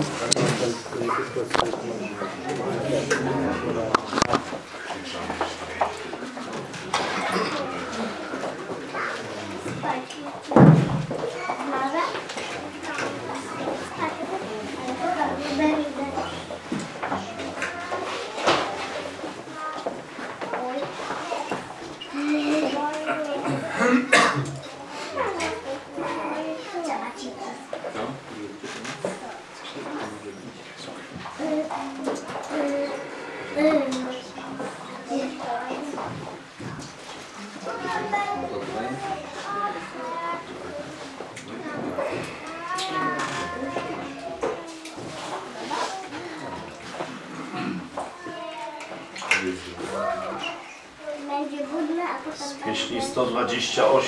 Thank you.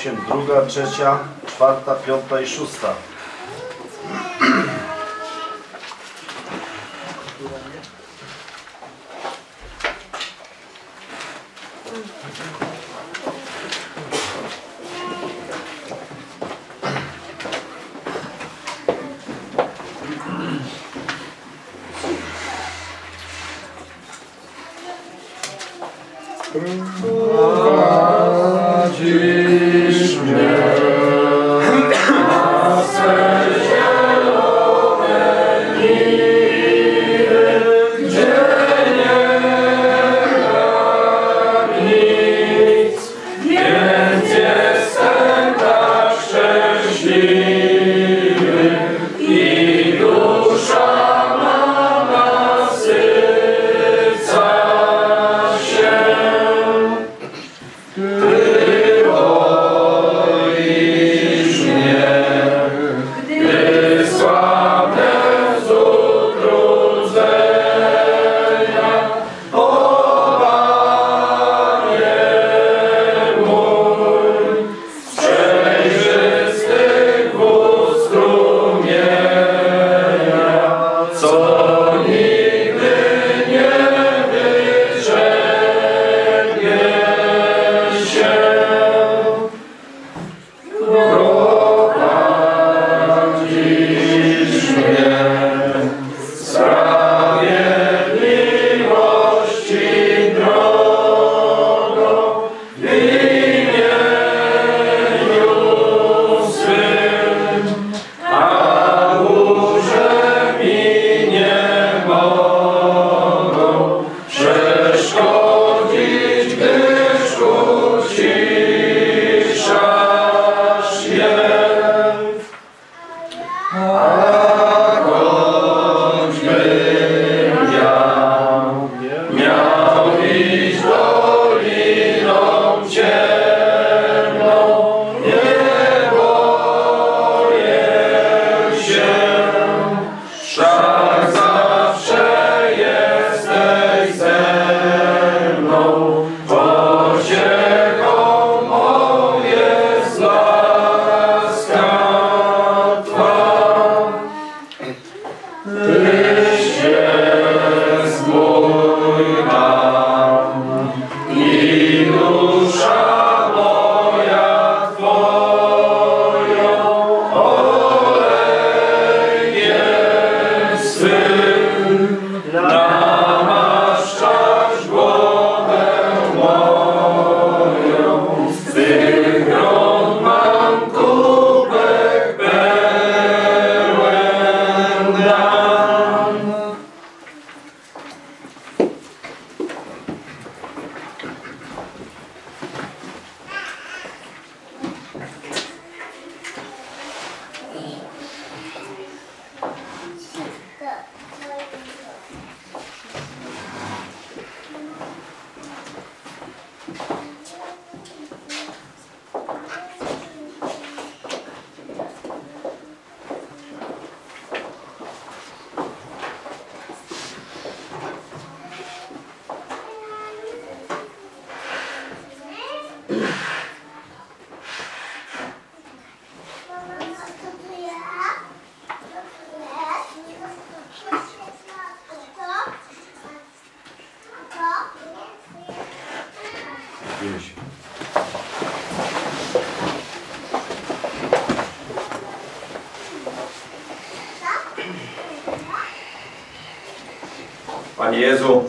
128, druga, trzecia, czwarta, piąta i szósta. Panie Jezu,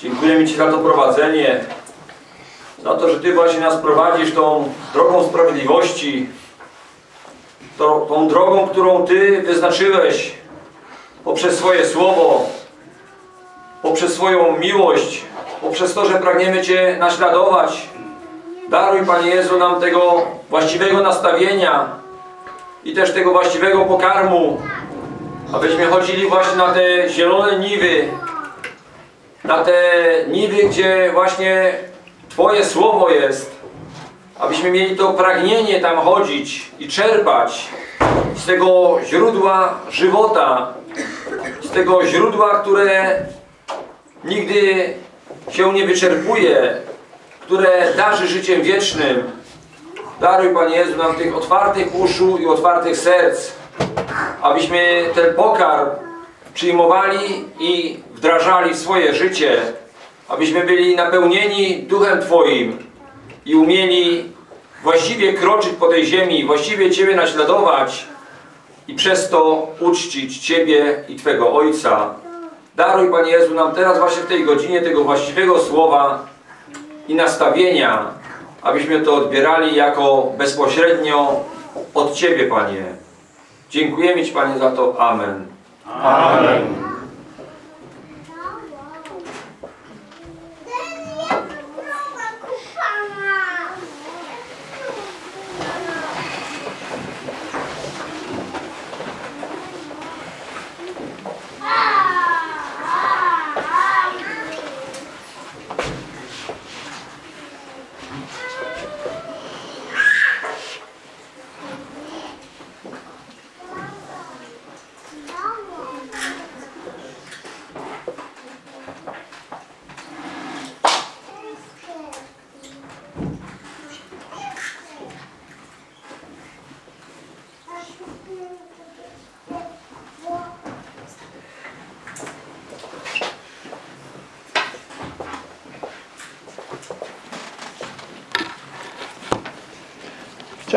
dziękujemy Ci za to prowadzenie, ty właśnie nas prowadzisz tą drogą sprawiedliwości, tą, tą drogą, którą Ty wyznaczyłeś poprzez swoje słowo, poprzez swoją miłość, poprzez to, że pragniemy Cię naśladować. Daruj, Panie Jezu, nam tego właściwego nastawienia i też tego właściwego pokarmu, abyśmy chodzili właśnie na te zielone niwy, na te niwy, gdzie właśnie Twoje słowo jest, abyśmy mieli to pragnienie tam chodzić i czerpać z tego źródła żywota, z tego źródła, które nigdy się nie wyczerpuje, które darzy życiem wiecznym. Daruj, Panie Jezu, nam tych otwartych uszu i otwartych serc, abyśmy ten pokarm przyjmowali i wdrażali w swoje życie, abyśmy byli napełnieni Duchem Twoim i umieli właściwie kroczyć po tej ziemi, właściwie Ciebie naśladować i przez to uczcić Ciebie i Twego Ojca. Daruj, Panie Jezu, nam teraz właśnie w tej godzinie tego właściwego słowa i nastawienia, abyśmy to odbierali jako bezpośrednio od Ciebie, Panie. Dziękujemy Ci, Panie, za to. Amen.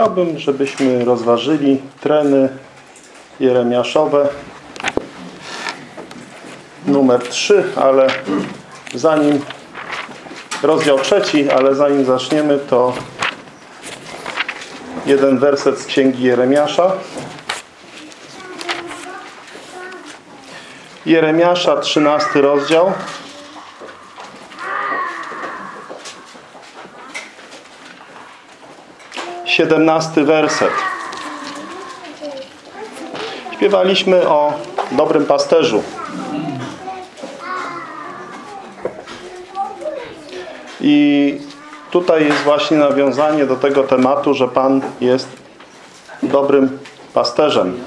Chciałbym, żebyśmy rozważyli treny jeremiaszowe numer 3, ale zanim rozdział trzeci, ale zanim zaczniemy to jeden werset z księgi Jeremiasza. Jeremiasza 13 rozdział. Siedemnasty werset. Śpiewaliśmy o dobrym pasterzu. I tutaj jest właśnie nawiązanie do tego tematu, że Pan jest dobrym pasterzem.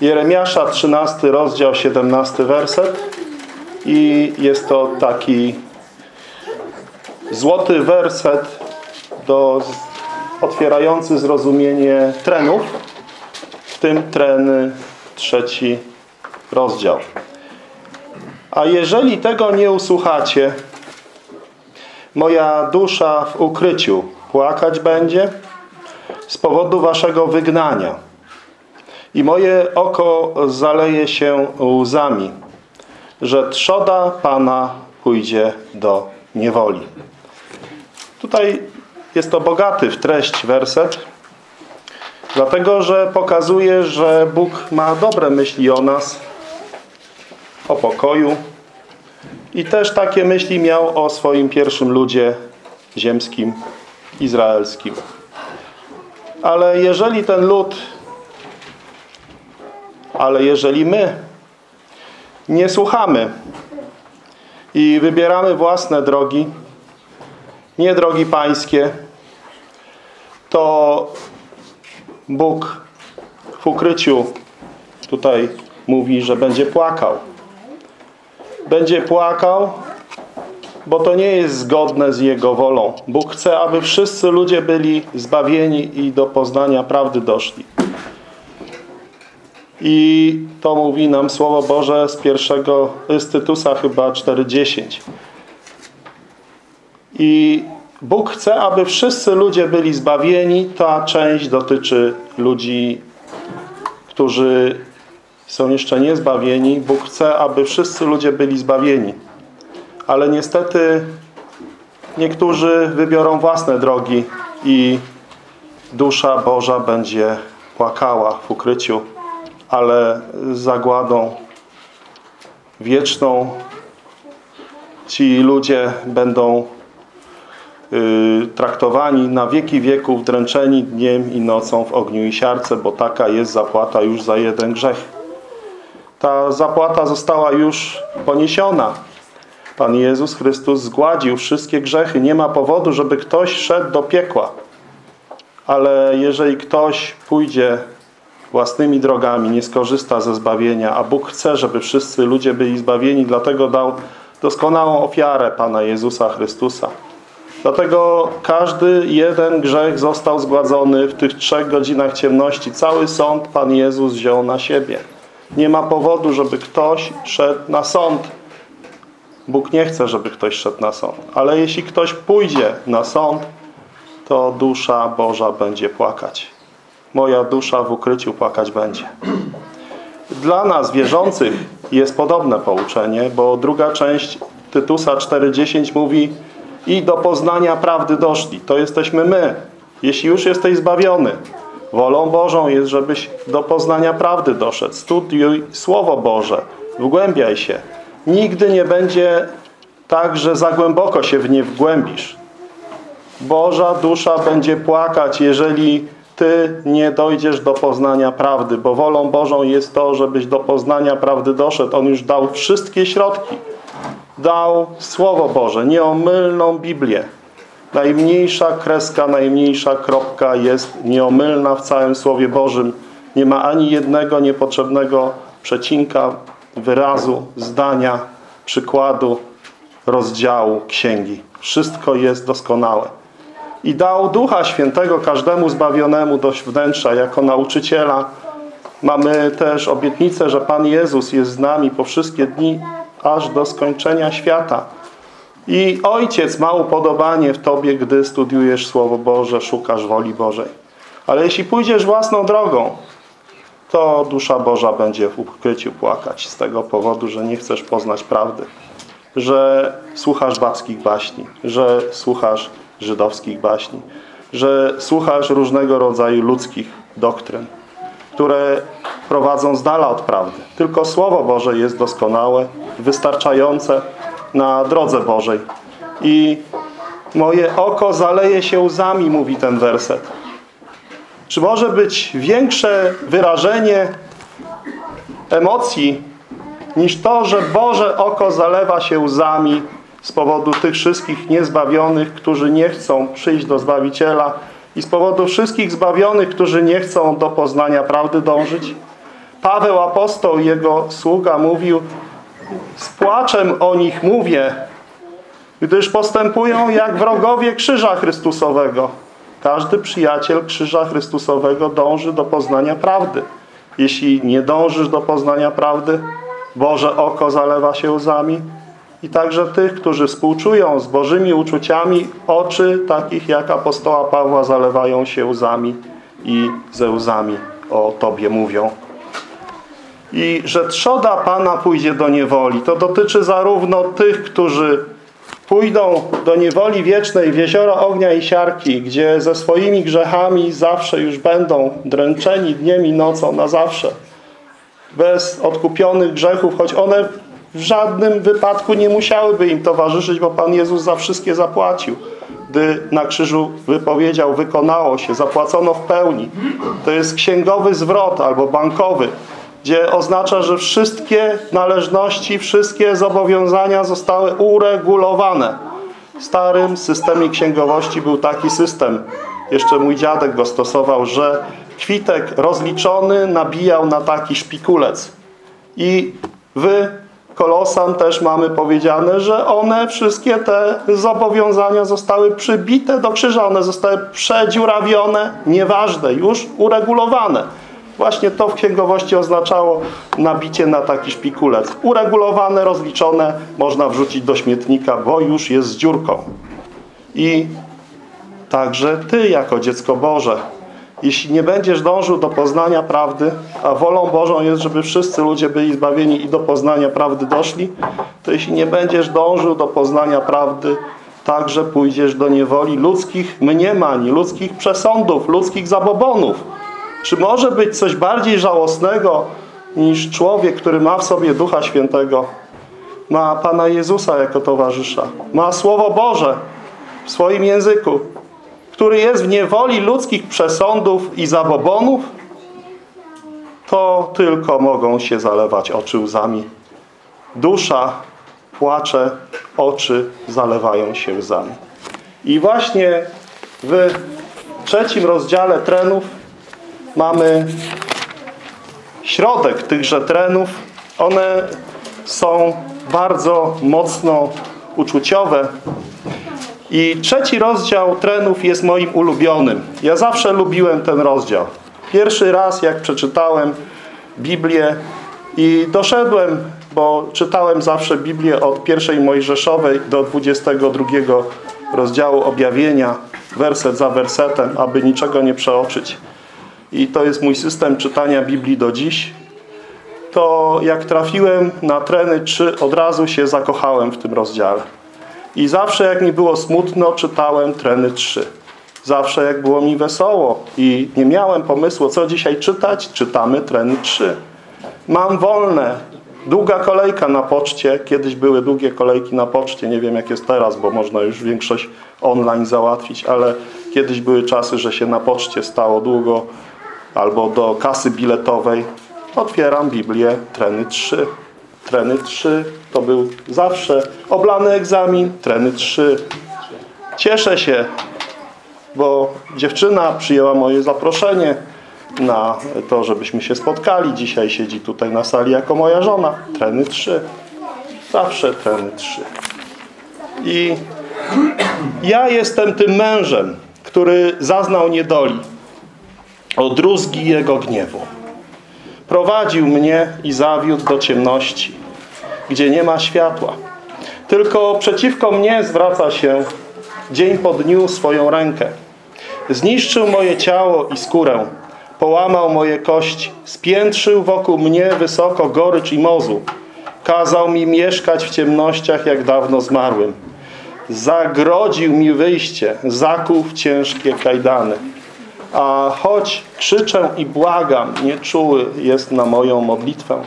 Jeremiasza 13 rozdział 17 werset i jest to taki złoty werset do otwierający zrozumienie trenów, w tym treny trzeci rozdział. A jeżeli tego nie usłuchacie, moja dusza w ukryciu płakać będzie z powodu waszego wygnania i moje oko zaleje się łzami, że trzoda Pana pójdzie do niewoli. Tutaj jest to bogaty w treść werset, dlatego że pokazuje, że Bóg ma dobre myśli o nas, o pokoju i też takie myśli miał o swoim pierwszym ludzie ziemskim, izraelskim. Ale jeżeli ten lud, ale jeżeli my nie słuchamy i wybieramy własne drogi, nie drogi pańskie, to Bóg w ukryciu tutaj mówi, że będzie płakał. Będzie płakał, bo to nie jest zgodne z Jego wolą. Bóg chce, aby wszyscy ludzie byli zbawieni i do poznania prawdy doszli. I to mówi nam Słowo Boże z pierwszego Tytusa chyba 4.10. I Bóg chce, aby wszyscy ludzie byli zbawieni. Ta część dotyczy ludzi, którzy są jeszcze niezbawieni. Bóg chce, aby wszyscy ludzie byli zbawieni. Ale niestety niektórzy wybiorą własne drogi i dusza Boża będzie płakała w ukryciu, ale z zagładą wieczną ci ludzie będą traktowani na wieki wieków, dręczeni dniem i nocą w ogniu i siarce, bo taka jest zapłata już za jeden grzech. Ta zapłata została już poniesiona. Pan Jezus Chrystus zgładził wszystkie grzechy. Nie ma powodu, żeby ktoś szedł do piekła. Ale jeżeli ktoś pójdzie własnymi drogami, nie skorzysta ze zbawienia, a Bóg chce, żeby wszyscy ludzie byli zbawieni, dlatego dał doskonałą ofiarę Pana Jezusa Chrystusa. Dlatego każdy jeden grzech został zgładzony w tych trzech godzinach ciemności. Cały sąd Pan Jezus wziął na siebie. Nie ma powodu, żeby ktoś szedł na sąd. Bóg nie chce, żeby ktoś szedł na sąd. Ale jeśli ktoś pójdzie na sąd, to dusza Boża będzie płakać. Moja dusza w ukryciu płakać będzie. Dla nas, wierzących, jest podobne pouczenie, bo druga część Tytusa 4.10 mówi i do poznania prawdy doszli. To jesteśmy my. Jeśli już jesteś zbawiony, wolą Bożą jest, żebyś do poznania prawdy doszedł. Studiuj Słowo Boże. Wgłębiaj się. Nigdy nie będzie tak, że za głęboko się w nie wgłębisz. Boża dusza będzie płakać, jeżeli Ty nie dojdziesz do poznania prawdy, bo wolą Bożą jest to, żebyś do poznania prawdy doszedł. On już dał wszystkie środki. Dał Słowo Boże, nieomylną Biblię. Najmniejsza kreska, najmniejsza kropka jest nieomylna w całym Słowie Bożym. Nie ma ani jednego niepotrzebnego przecinka, wyrazu, zdania, przykładu, rozdziału, księgi. Wszystko jest doskonałe. I dał Ducha Świętego każdemu zbawionemu do wnętrza jako nauczyciela. Mamy też obietnicę, że Pan Jezus jest z nami po wszystkie dni, aż do skończenia świata. I Ojciec ma upodobanie w Tobie, gdy studiujesz Słowo Boże, szukasz woli Bożej. Ale jeśli pójdziesz własną drogą, to dusza Boża będzie w ukryciu płakać z tego powodu, że nie chcesz poznać prawdy. Że słuchasz babskich baśni, że słuchasz żydowskich baśni, że słuchasz różnego rodzaju ludzkich doktryn, które prowadzą z dala od prawdy. Tylko Słowo Boże jest doskonałe, wystarczające na drodze Bożej. I moje oko zaleje się łzami, mówi ten werset. Czy może być większe wyrażenie emocji niż to, że Boże oko zalewa się łzami z powodu tych wszystkich niezbawionych, którzy nie chcą przyjść do Zbawiciela i z powodu wszystkich zbawionych, którzy nie chcą do poznania prawdy dążyć? Paweł apostoł, jego sługa mówił z płaczem o nich mówię, gdyż postępują jak wrogowie krzyża Chrystusowego. Każdy przyjaciel krzyża Chrystusowego dąży do poznania prawdy. Jeśli nie dążysz do poznania prawdy, Boże oko zalewa się łzami i także tych, którzy współczują z Bożymi uczuciami, oczy takich jak apostoła Pawła zalewają się łzami i ze łzami o Tobie mówią. I że trzoda Pana pójdzie do niewoli. To dotyczy zarówno tych, którzy pójdą do niewoli wiecznej w jezioro ognia i siarki, gdzie ze swoimi grzechami zawsze już będą dręczeni dniem i nocą na zawsze. Bez odkupionych grzechów, choć one w żadnym wypadku nie musiałyby im towarzyszyć, bo Pan Jezus za wszystkie zapłacił. Gdy na krzyżu wypowiedział, wykonało się, zapłacono w pełni. To jest księgowy zwrot albo bankowy, gdzie oznacza, że wszystkie należności, wszystkie zobowiązania zostały uregulowane. W starym systemie księgowości był taki system. Jeszcze mój dziadek go stosował, że kwitek rozliczony nabijał na taki szpikulec. I w Kolosan też mamy powiedziane, że one, wszystkie te zobowiązania zostały przybite do krzyża, one zostały przedziurawione, nieważne, już uregulowane. Właśnie to w księgowości oznaczało nabicie na taki szpikulec. Uregulowane, rozliczone, można wrzucić do śmietnika, bo już jest z dziurką. I także Ty jako dziecko Boże, jeśli nie będziesz dążył do poznania prawdy, a wolą Bożą jest, żeby wszyscy ludzie byli zbawieni i do poznania prawdy doszli, to jeśli nie będziesz dążył do poznania prawdy, także pójdziesz do niewoli ludzkich mniemań, ludzkich przesądów, ludzkich zabobonów. Czy może być coś bardziej żałosnego niż człowiek, który ma w sobie Ducha Świętego, ma Pana Jezusa jako towarzysza, ma Słowo Boże w swoim języku, który jest w niewoli ludzkich przesądów i zabobonów, to tylko mogą się zalewać oczy łzami. Dusza płacze, oczy zalewają się łzami. I właśnie w trzecim rozdziale trenów mamy środek tychże trenów. One są bardzo mocno uczuciowe. I trzeci rozdział trenów jest moim ulubionym. Ja zawsze lubiłem ten rozdział. Pierwszy raz jak przeczytałem Biblię i doszedłem, bo czytałem zawsze Biblię od pierwszej Mojżeszowej do 22 rozdziału objawienia, werset za wersetem, aby niczego nie przeoczyć. I to jest mój system czytania Biblii do dziś. To jak trafiłem na treny 3, od razu się zakochałem w tym rozdziale. I zawsze jak mi było smutno, czytałem treny 3. Zawsze jak było mi wesoło i nie miałem pomysłu, co dzisiaj czytać, czytamy treny 3. Mam wolne. Długa kolejka na poczcie. Kiedyś były długie kolejki na poczcie. Nie wiem jak jest teraz, bo można już większość online załatwić, ale kiedyś były czasy, że się na poczcie stało długo albo do kasy biletowej. Otwieram Biblię, treny 3. Treny 3 to był zawsze oblany egzamin, treny 3. Cieszę się, bo dziewczyna przyjęła moje zaproszenie na to, żebyśmy się spotkali. Dzisiaj siedzi tutaj na sali jako moja żona. Treny 3. Zawsze treny 3. I ja jestem tym mężem, który zaznał niedoli od rózgi jego gniewu. Prowadził mnie i zawiódł do ciemności, gdzie nie ma światła. Tylko przeciwko mnie zwraca się dzień po dniu swoją rękę. Zniszczył moje ciało i skórę, połamał moje kości, spiętrzył wokół mnie wysoko gorycz i mozu. Kazał mi mieszkać w ciemnościach jak dawno zmarłym. Zagrodził mi wyjście, zakuł w ciężkie kajdany. A choć krzyczę i błagam, nieczuły jest na moją modlitwę.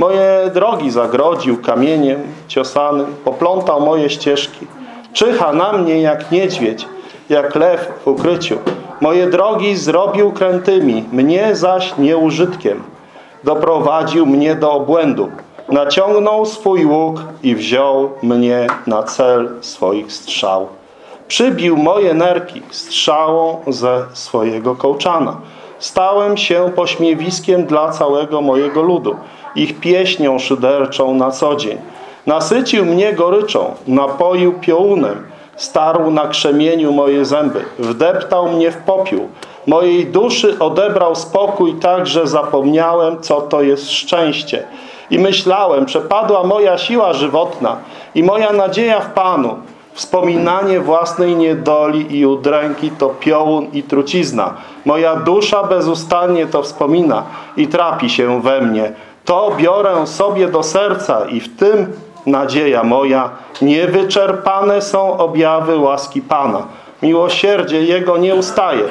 Moje drogi zagrodził kamieniem ciosanym, poplątał moje ścieżki. Czyha na mnie jak niedźwiedź, jak lew w ukryciu. Moje drogi zrobił krętymi, mnie zaś nieużytkiem. Doprowadził mnie do obłędu. Naciągnął swój łuk i wziął mnie na cel swoich strzał. Przybił moje nerki strzałą ze swojego kołczana. Stałem się pośmiewiskiem dla całego mojego ludu, ich pieśnią szyderczą na co dzień. Nasycił mnie goryczą, napoił piołunem, starł na krzemieniu moje zęby, wdeptał mnie w popiół. Mojej duszy odebrał spokój tak, że zapomniałem, co to jest szczęście. I myślałem, przepadła moja siła żywotna i moja nadzieja w Panu. Wspominanie własnej niedoli i udręki to piołun i trucizna. Moja dusza bezustannie to wspomina i trapi się we mnie. To biorę sobie do serca i w tym nadzieja moja. Niewyczerpane są objawy łaski Pana. Miłosierdzie Jego nie ustaje.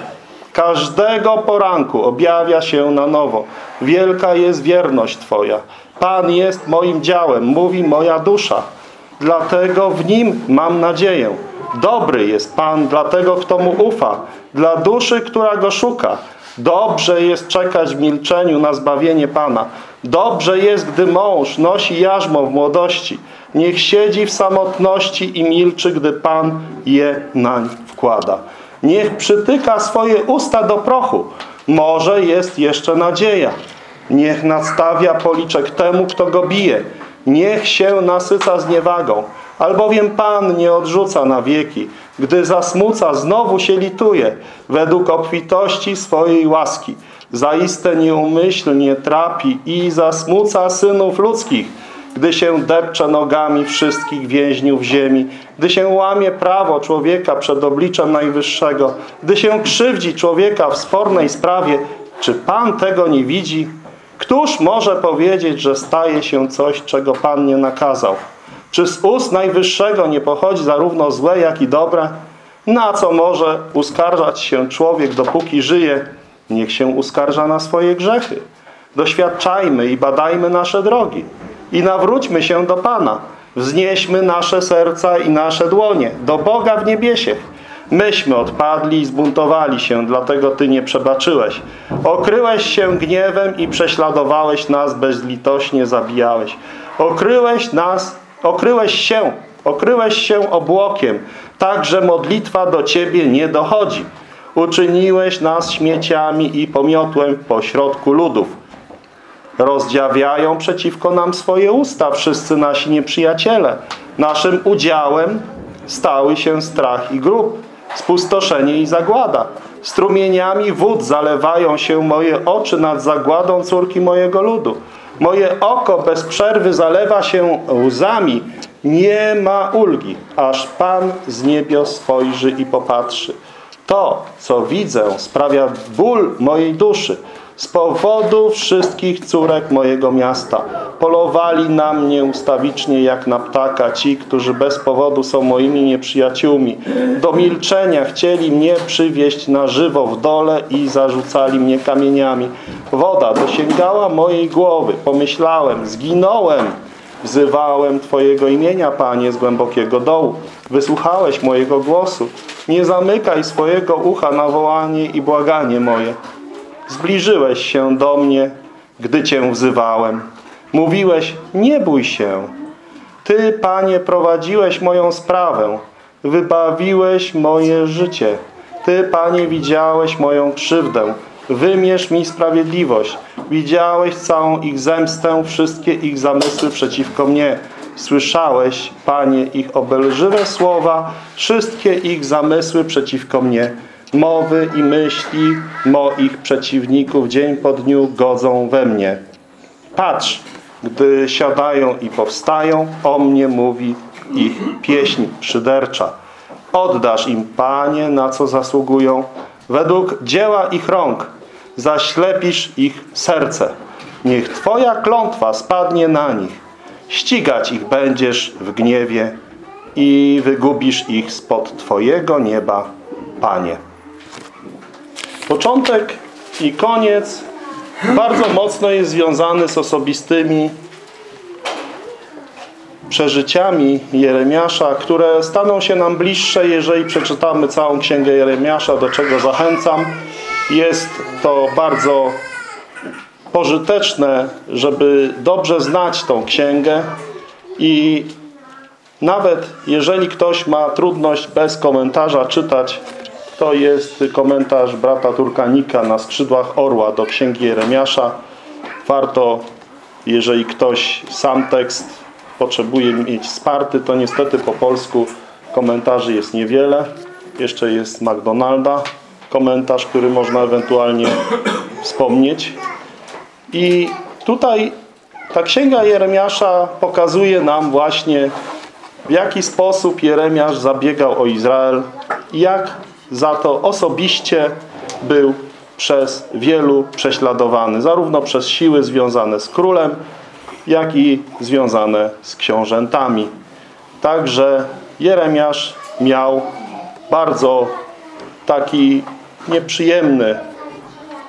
Każdego poranku objawia się na nowo. Wielka jest wierność Twoja. Pan jest moim działem, mówi moja dusza. Dlatego w Nim mam nadzieję. Dobry jest Pan dla tego, kto Mu ufa. Dla duszy, która Go szuka. Dobrze jest czekać w milczeniu na zbawienie Pana. Dobrze jest, gdy mąż nosi jarzmo w młodości. Niech siedzi w samotności i milczy, gdy Pan je nań wkłada. Niech przytyka swoje usta do prochu. Może jest jeszcze nadzieja. Niech nadstawia policzek temu, kto go bije. Niech się nasyca zniewagą. Albowiem Pan nie odrzuca na wieki. Gdy zasmuca, znowu się lituje. Według obfitości swojej łaski. Zaiste nieumyślnie trapi i zasmuca synów ludzkich. gdy się depcze nogami wszystkich więźniów ziemi, gdy się łamie prawo człowieka przed obliczem Najwyższego, gdy się krzywdzi człowieka w spornej sprawie, czy Pan tego nie widzi? Któż może powiedzieć, że staje się coś, czego Pan nie nakazał? Czy z ust Najwyższego nie pochodzi zarówno złe, jak i dobre? Na co może uskarżać się człowiek, dopóki żyje? Niech się uskarża na swoje grzechy. Doświadczajmy i badajmy nasze drogi. I nawróćmy się do Pana. Wznieśmy nasze serca i nasze dłonie do Boga w niebiesiech. Myśmy odpadli i zbuntowali się, dlatego Ty nie przebaczyłeś. Okryłeś się gniewem i prześladowałeś nas, bezlitośnie zabijałeś. Okryłeś nas, okryłeś się, okryłeś się obłokiem, tak, że modlitwa do Ciebie nie dochodzi. Uczyniłeś nas śmieciami i pomiotłem pośrodku ludów. Rozdziawiają przeciwko nam swoje usta wszyscy nasi nieprzyjaciele. Naszym udziałem stały się strach i grób, spustoszenie i zagłada. Strumieniami wód zalewają się moje oczy nad zagładą córki mojego ludu. Moje oko bez przerwy zalewa się łzami. Nie ma ulgi, aż Pan z niebios spojrzy i popatrzy. To, co widzę, sprawia ból mojej duszy. Z powodu wszystkich córek mojego miasta. Polowali na mnie ustawicznie jak na ptaka ci, którzy bez powodu są moimi nieprzyjaciółmi. Do milczenia chcieli mnie przywieźć na żywo w dole i zarzucali mnie kamieniami. Woda dosięgała mojej głowy. Pomyślałem, zginąłem. Wzywałem Twojego imienia, Panie, z głębokiego dołu. Wysłuchałeś mojego głosu. Nie zamykaj swojego ucha na wołanie i błaganie moje. Zbliżyłeś się do mnie, gdy Cię wzywałem. Mówiłeś, nie bój się. Ty, Panie, prowadziłeś moją sprawę. Wybawiłeś moje życie. Ty, Panie, widziałeś moją krzywdę. Wymierz mi sprawiedliwość. Widziałeś całą ich zemstę, wszystkie ich zamysły przeciwko mnie. Słyszałeś, Panie, ich obelżywe słowa, wszystkie ich zamysły przeciwko mnie. Mowy i myśli moich przeciwników dzień po dniu godzą we mnie. Patrz, gdy siadają i powstają, o mnie mówi ich pieśń szydercza. Oddasz im, Panie, na co zasługują, według dzieła ich rąk, zaślepisz ich serce. Niech Twoja klątwa spadnie na nich. Ścigać ich będziesz w gniewie i wygubisz ich spod Twojego nieba, Panie. Początek i koniec bardzo mocno jest związany z osobistymi przeżyciami Jeremiasza, które staną się nam bliższe, jeżeli przeczytamy całą Księgę Jeremiasza, do czego zachęcam. Jest to bardzo pożyteczne, żeby dobrze znać tą księgę i nawet jeżeli ktoś ma trudność bez komentarza czytać, to jest komentarz brata Turkanika na skrzydłach orła do Księgi Jeremiasza. Warto, jeżeli ktoś sam tekst potrzebuje mieć wsparty, to niestety po polsku komentarzy jest niewiele. Jeszcze jest McDonalda komentarz, który można ewentualnie wspomnieć. I tutaj ta Księga Jeremiasza pokazuje nam właśnie w jaki sposób Jeremiasz zabiegał o Izrael i jak za to osobiście był przez wielu prześladowany, zarówno przez siły związane z królem, jak i związane z książętami. Także Jeremiasz miał bardzo taki nieprzyjemny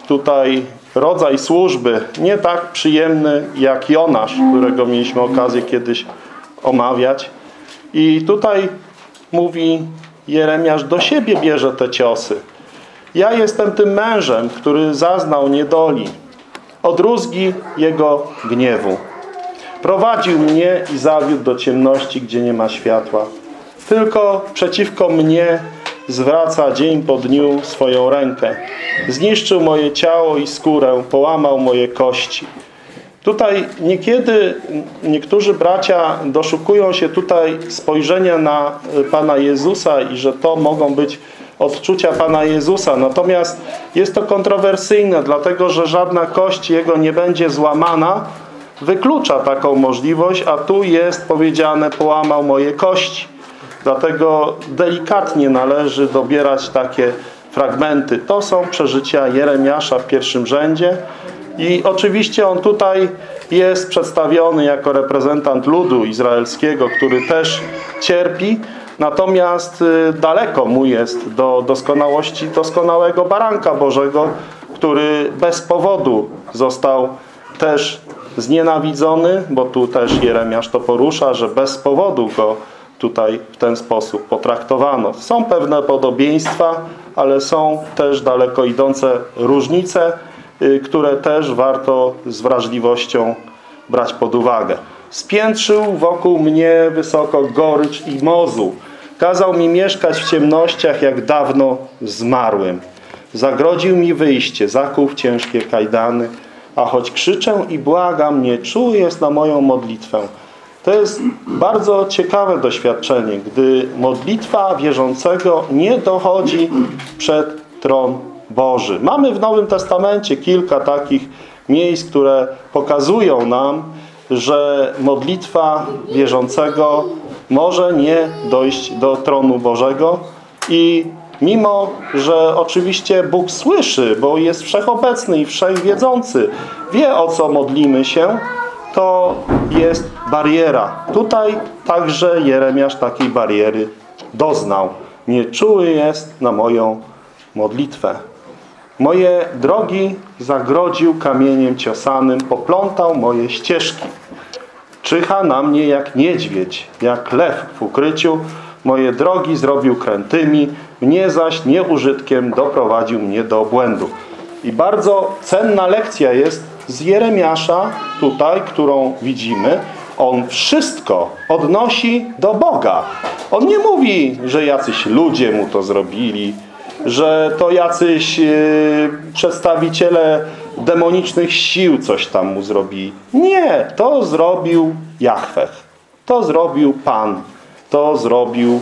tutaj rodzaj służby, nie tak przyjemny jak Jonasz, którego mieliśmy okazję kiedyś omawiać. I tutaj mówi Jeremiasz, do siebie bierze te ciosy. Ja jestem tym mężem, który zaznał niedoli, od rózgi jego gniewu. Prowadził mnie i zawiódł do ciemności, gdzie nie ma światła. Tylko przeciwko mnie zwraca dzień po dniu swoją rękę. Zniszczył moje ciało i skórę, połamał moje kości. Tutaj niekiedy niektórzy bracia doszukują się tutaj spojrzenia na Pana Jezusa i że to mogą być odczucia Pana Jezusa. Natomiast jest to kontrowersyjne, dlatego że żadna kość Jego nie będzie złamana, wyklucza taką możliwość, a tu jest powiedziane, połamał moje kości. Dlatego delikatnie należy dobierać takie fragmenty. To są przeżycia Jeremiasza w pierwszym rzędzie i oczywiście on tutaj jest przedstawiony jako reprezentant ludu izraelskiego, który też cierpi, natomiast y, daleko mu jest do doskonałości doskonałego baranka Bożego, który bez powodu został też znienawidzony, bo tu też Jeremiasz to porusza, że bez powodu go tutaj w ten sposób potraktowano. Są pewne podobieństwa, ale są też daleko idące różnice, y, które też warto z wrażliwością brać pod uwagę. Spiętrzył wokół mnie wysoko gorycz i mozu. Kazał mi mieszkać w ciemnościach, jak dawno zmarłym. Zagrodził mi wyjście, zakuł ciężkie kajdany, a choć krzyczę i błagam, nie czujesz na moją modlitwę. To jest bardzo ciekawe doświadczenie, gdy modlitwa wierzącego nie dochodzi przed tron Boży. Mamy w Nowym Testamencie kilka takich miejsc, które pokazują nam, że modlitwa wierzącego może nie dojść do tronu Bożego i mimo, że oczywiście Bóg słyszy, bo jest wszechobecny i wszechwiedzący, wie o co modlimy się, to jest bariera. Tutaj także Jeremiasz takiej bariery doznał. Nieczuły jest na moją modlitwę. Moje drogi zagrodził kamieniem ciosanym, poplątał moje ścieżki. Czyha na mnie jak niedźwiedź, jak lew w ukryciu. Moje drogi zrobił krętymi, mnie zaś nieużytkiem doprowadził mnie do obłędu. I bardzo cenna lekcja jest z Jeremiasza tutaj, którą widzimy. On wszystko odnosi do Boga. On nie mówi, że jacyś ludzie mu to zrobili, że to jacyś yy, przedstawiciele demonicznych sił coś tam mu zrobili. Nie, to zrobił Jahweh. To zrobił Pan. To zrobił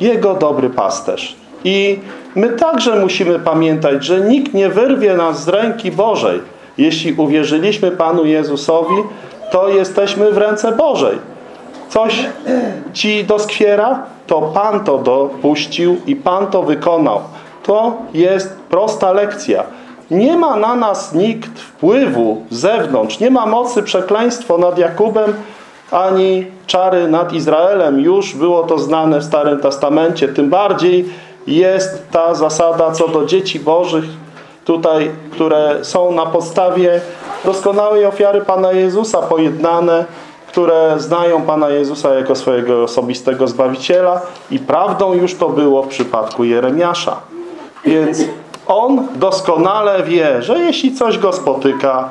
Jego dobry pasterz. I my także musimy pamiętać, że nikt nie wyrwie nas z ręki Bożej. Jeśli uwierzyliśmy Panu Jezusowi, to jesteśmy w ręce Bożej. Coś ci doskwiera, to Pan to dopuścił i Pan to wykonał. To jest prosta lekcja. Nie ma na nas nikt wpływu z zewnątrz. Nie ma mocy przekleństwo nad Jakubem, ani czary nad Izraelem. Już było to znane w Starym Testamencie. Tym bardziej jest ta zasada co do dzieci bożych, tutaj, które są na podstawie doskonałej ofiary Pana Jezusa pojednane, które znają Pana Jezusa jako swojego osobistego Zbawiciela i prawdą już to było w przypadku Jeremiasza. Więc on doskonale wie, że jeśli coś go spotyka,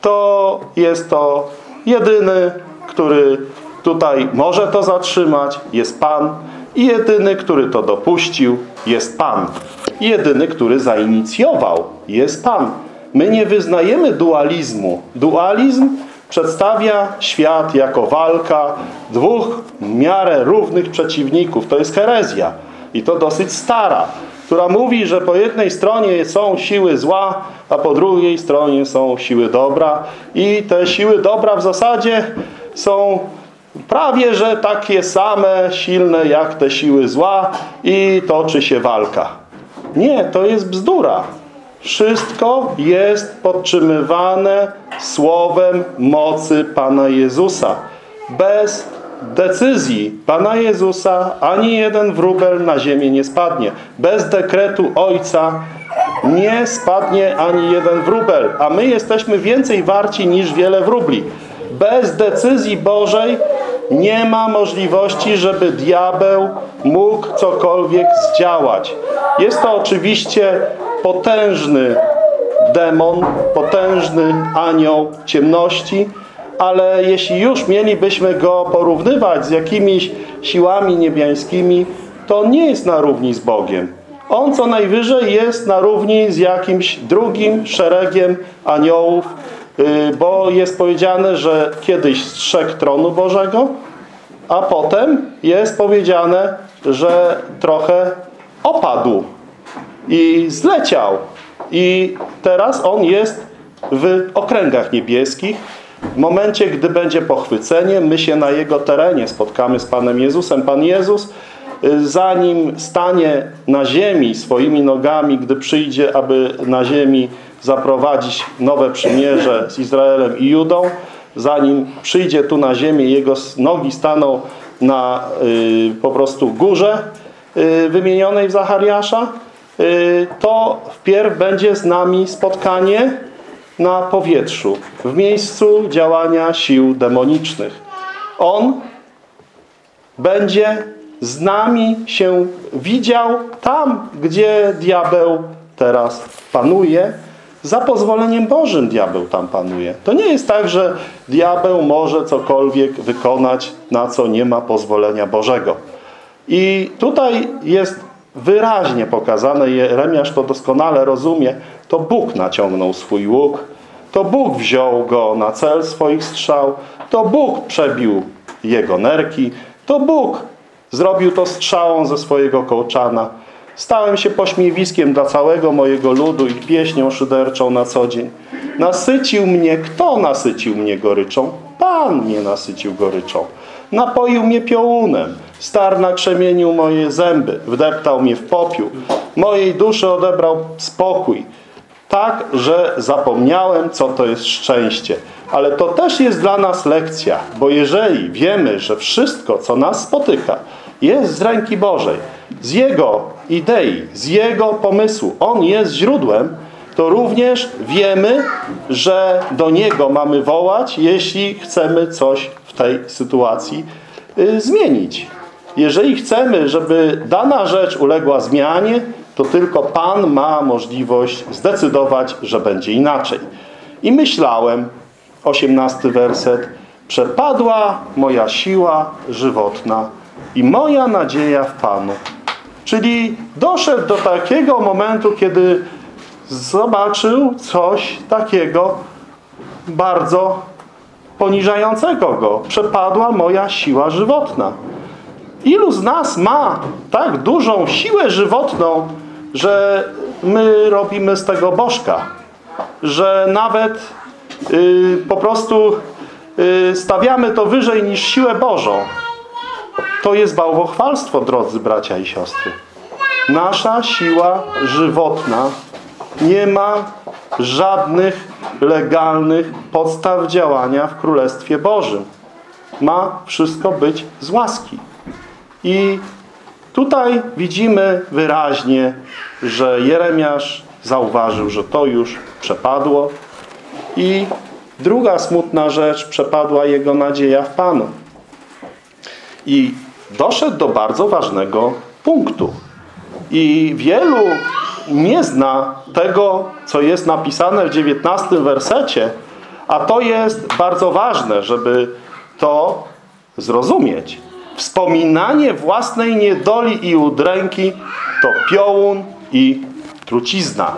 to jest to jedyny, który tutaj może to zatrzymać, jest Pan i jedyny, który to dopuścił, jest Pan. Jedyny, który zainicjował, jest Pan. My nie wyznajemy dualizmu. Dualizm przedstawia świat jako walka dwóch w miarę równych przeciwników. To jest herezja. I to dosyć stara, która mówi, że po jednej stronie są siły zła, a po drugiej stronie są siły dobra. I te siły dobra w zasadzie są prawie, że takie same silne jak te siły zła i toczy się walka. Nie, to jest bzdura. Wszystko jest podtrzymywane słowem mocy Pana Jezusa. Bez decyzji Pana Jezusa ani jeden wróbel na ziemię nie spadnie. Bez dekretu Ojca nie spadnie ani jeden wróbel. A my jesteśmy więcej warci niż wiele wróbli. Bez decyzji Bożej nie ma możliwości, żeby diabeł mógł cokolwiek zdziałać. Jest to oczywiście potężny demon, potężny anioł ciemności, ale jeśli już mielibyśmy go porównywać z jakimiś siłami niebiańskimi, to nie jest na równi z Bogiem. On co najwyżej jest na równi z jakimś drugim szeregiem aniołów, bo jest powiedziane, że kiedyś strzegł tronu Bożego, a potem jest powiedziane, że trochę opadł i zleciał. I teraz on jest w okręgach niebieskich W momencie, gdy będzie pochwycenie, my się na Jego terenie spotkamy z Panem Jezusem. Pan Jezus, y, zanim stanie na ziemi swoimi nogami, gdy przyjdzie, aby na ziemi zaprowadzić nowe przymierze z Izraelem i Judą, zanim przyjdzie tu na ziemię, Jego nogi staną na y, po prostu górze y, wymienionej w Zachariasza, y, to wpierw będzie z nami spotkanie na powietrzu, w miejscu działania sił demonicznych. On będzie z nami się widział tam, gdzie diabeł teraz panuje. Za pozwoleniem Bożym diabeł tam panuje. To nie jest tak, że diabeł może cokolwiek wykonać, na co nie ma pozwolenia Bożego. I tutaj jest wyraźnie pokazane, Jeremiasz to doskonale rozumie, to Bóg naciągnął swój łuk, to Bóg wziął go na cel swoich strzał, to Bóg przebił jego nerki, to Bóg zrobił to strzałą ze swojego kołczana. Stałem się pośmiewiskiem dla całego mojego ludu i pieśnią szyderczą na co dzień. Nasycił mnie, kto nasycił mnie goryczą? Pan mnie nasycił goryczą. Napoił mnie piołunem, star nakrzemienił moje zęby, wdeptał mnie w popiół. Mojej duszy odebrał spokój, tak, że zapomniałem, co to jest szczęście. Ale to też jest dla nas lekcja, bo jeżeli wiemy, że wszystko, co nas spotyka, jest z ręki Bożej, z Jego idei, z Jego pomysłu, On jest źródłem, to również wiemy, że do Niego mamy wołać, jeśli chcemy coś w tej sytuacji y, zmienić. Jeżeli chcemy, żeby dana rzecz uległa zmianie, to tylko Pan ma możliwość zdecydować, że będzie inaczej. I myślałem, 18 werset, przepadła moja siła żywotna i moja nadzieja w Panu. Czyli doszedł do takiego momentu, kiedy zobaczył coś takiego bardzo poniżającego go. Przepadła moja siła żywotna. Ilu z nas ma tak dużą siłę żywotną, że my robimy z tego bożka? Że nawet yy, po prostu yy, stawiamy to wyżej niż siłę Bożą. To jest bałwochwalstwo, drodzy bracia i siostry. Nasza siła żywotna nie ma żadnych legalnych podstaw działania w Królestwie Bożym. Ma wszystko być z łaski. I tutaj widzimy wyraźnie, że Jeremiasz zauważył, że to już przepadło. I druga smutna rzecz, przepadła jego nadzieja w Panu. I doszedł do bardzo ważnego punktu. I wielu nie zna tego, co jest napisane w 19 wersecie, a to jest bardzo ważne, żeby to zrozumieć. Wspominanie własnej niedoli i udręki to piołun i trucizna.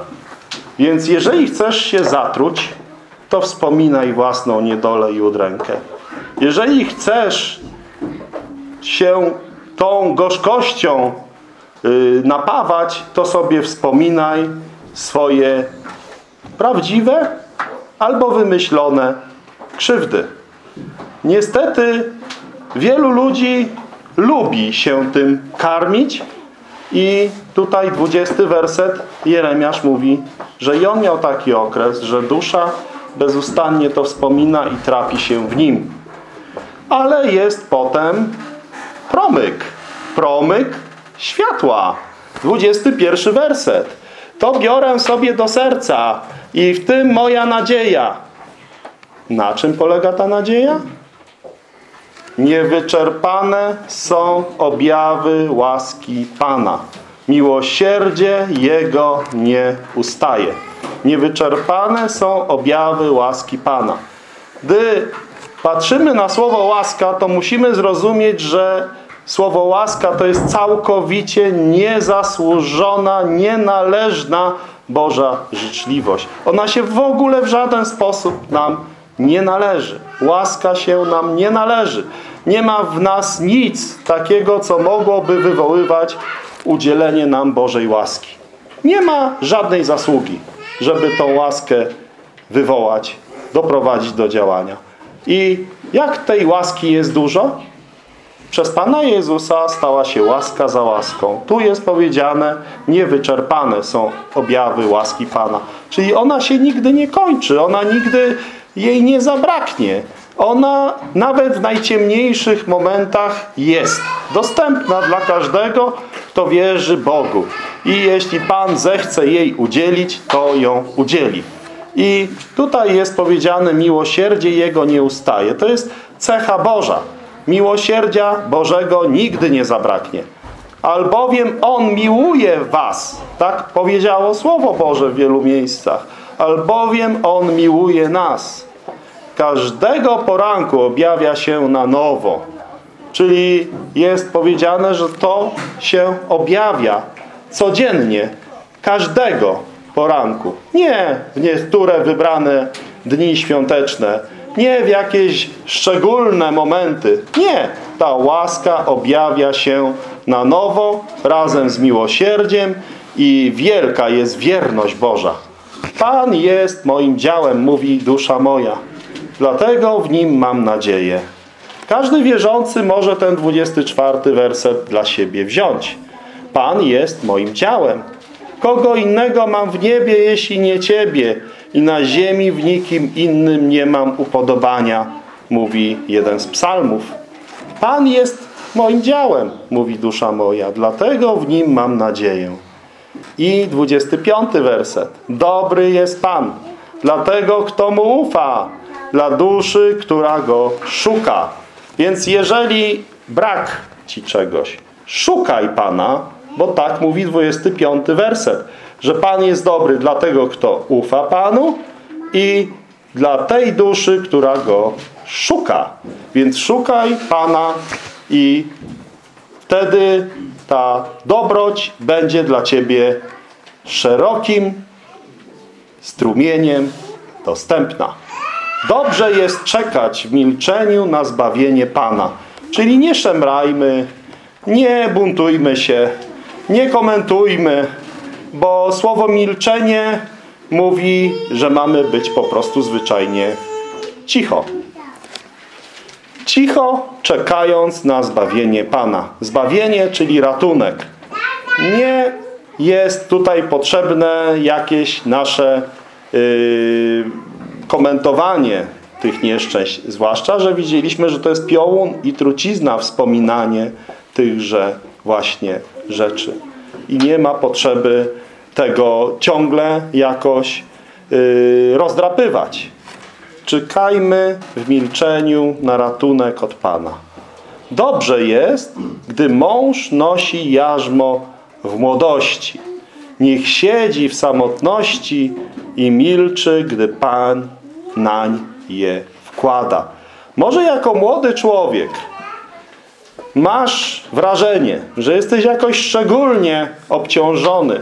Więc jeżeli chcesz się zatruć, to wspominaj własną niedolę i udrękę. Jeżeli chcesz się tą gorzkością yy, napawać, to sobie wspominaj swoje prawdziwe albo wymyślone krzywdy. Niestety wielu ludzi lubi się tym karmić i tutaj 20 werset Jeremiasz mówi, że i on miał taki okres, że dusza bezustannie to wspomina i trapi się w nim. Ale jest potem promyk. Promyk światła. 21 werset. To biorę sobie do serca i w tym moja nadzieja. Na czym polega ta nadzieja? Niewyczerpane są objawy łaski Pana. Miłosierdzie Jego nie ustaje. Niewyczerpane są objawy łaski Pana. Gdy patrzymy na słowo łaska, to musimy zrozumieć, że słowo łaska to jest całkowicie niezasłużona, nienależna Boża życzliwość. Ona się w ogóle w żaden sposób nam nie należy. Łaska się nam nie należy. Nie ma w nas nic takiego, co mogłoby wywoływać udzielenie nam Bożej łaski. Nie ma żadnej zasługi, żeby tą łaskę wywołać, doprowadzić do działania. I jak tej łaski jest dużo? Przez Pana Jezusa stała się łaska za łaską. Tu jest powiedziane, niewyczerpane są objawy łaski Pana. Czyli ona się nigdy nie kończy, ona nigdy jej nie zabraknie. Ona nawet w najciemniejszych momentach jest dostępna dla każdego, kto wierzy Bogu. I jeśli Pan zechce jej udzielić, to ją udzieli. I tutaj jest powiedziane, miłosierdzie Jego nie ustaje. To jest cecha Boża. Miłosierdzia Bożego nigdy nie zabraknie. Albowiem On miłuje was. Tak powiedziało Słowo Boże w wielu miejscach. Albowiem On miłuje nas. Każdego poranku objawia się na nowo. Czyli jest powiedziane, że to się objawia codziennie, każdego poranku. Nie w niektóre wybrane dni świąteczne, nie w jakieś szczególne momenty. Nie, ta łaska objawia się na nowo, razem z miłosierdziem i wielka jest wierność Boża. Pan jest moim działem, mówi dusza moja. Dlatego w Nim mam nadzieję. Każdy wierzący może ten 24 werset dla siebie wziąć. Pan jest moim ciałem. Kogo innego mam w niebie, jeśli nie Ciebie? I na ziemi w nikim innym nie mam upodobania, mówi jeden z psalmów. Pan jest moim działem, mówi dusza moja, dlatego w Nim mam nadzieję. I 25 werset. Dobry jest Pan, dlatego kto Mu ufa, dla duszy, która Go szuka. Więc jeżeli brak Ci czegoś, szukaj Pana, bo tak mówi 25 werset, że Pan jest dobry dla tego, kto ufa Panu i dla tej duszy, która Go szuka. Więc szukaj Pana i wtedy ta dobroć będzie dla Ciebie szerokim strumieniem dostępna. Dobrze jest czekać w milczeniu na zbawienie Pana. Czyli nie szemrajmy, nie buntujmy się, nie komentujmy, bo słowo milczenie mówi, że mamy być po prostu zwyczajnie cicho. Cicho czekając na zbawienie Pana. Zbawienie, czyli ratunek. Nie jest tutaj potrzebne jakieś nasze yy, komentowanie tych nieszczęść. Zwłaszcza, że widzieliśmy, że to jest piołun i trucizna wspominanie tychże właśnie rzeczy. I nie ma potrzeby tego ciągle jakoś yy, rozdrapywać. Czekajmy w milczeniu na ratunek od Pana. Dobrze jest, gdy mąż nosi jarzmo w młodości. Niech siedzi w samotności i milczy, gdy Pan nań je wkłada. Może jako młody człowiek masz wrażenie, że jesteś jakoś szczególnie obciążony.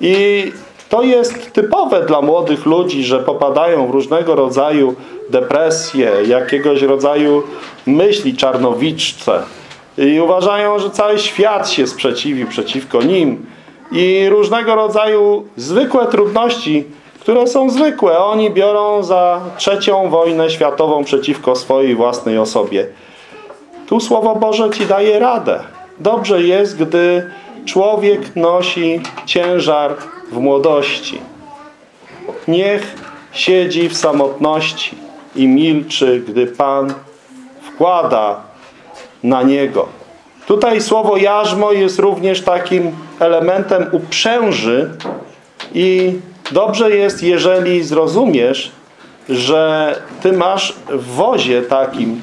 I to jest typowe dla młodych ludzi, że popadają w różnego rodzaju depresje, jakiegoś rodzaju myśli czarnowiczce. I uważają, że cały świat się sprzeciwił przeciwko nim. I różnego rodzaju zwykłe trudności, które są zwykłe, oni biorą za trzecią wojnę światową przeciwko swojej własnej osobie. Tu Słowo Boże Ci daje radę. Dobrze jest, gdy człowiek nosi ciężar w młodości. Niech siedzi w samotności i milczy, gdy Pan wkłada na niego. Tutaj słowo jarzmo jest również takim elementem uprzęży i dobrze jest, jeżeli zrozumiesz, że Ty masz w wozie takim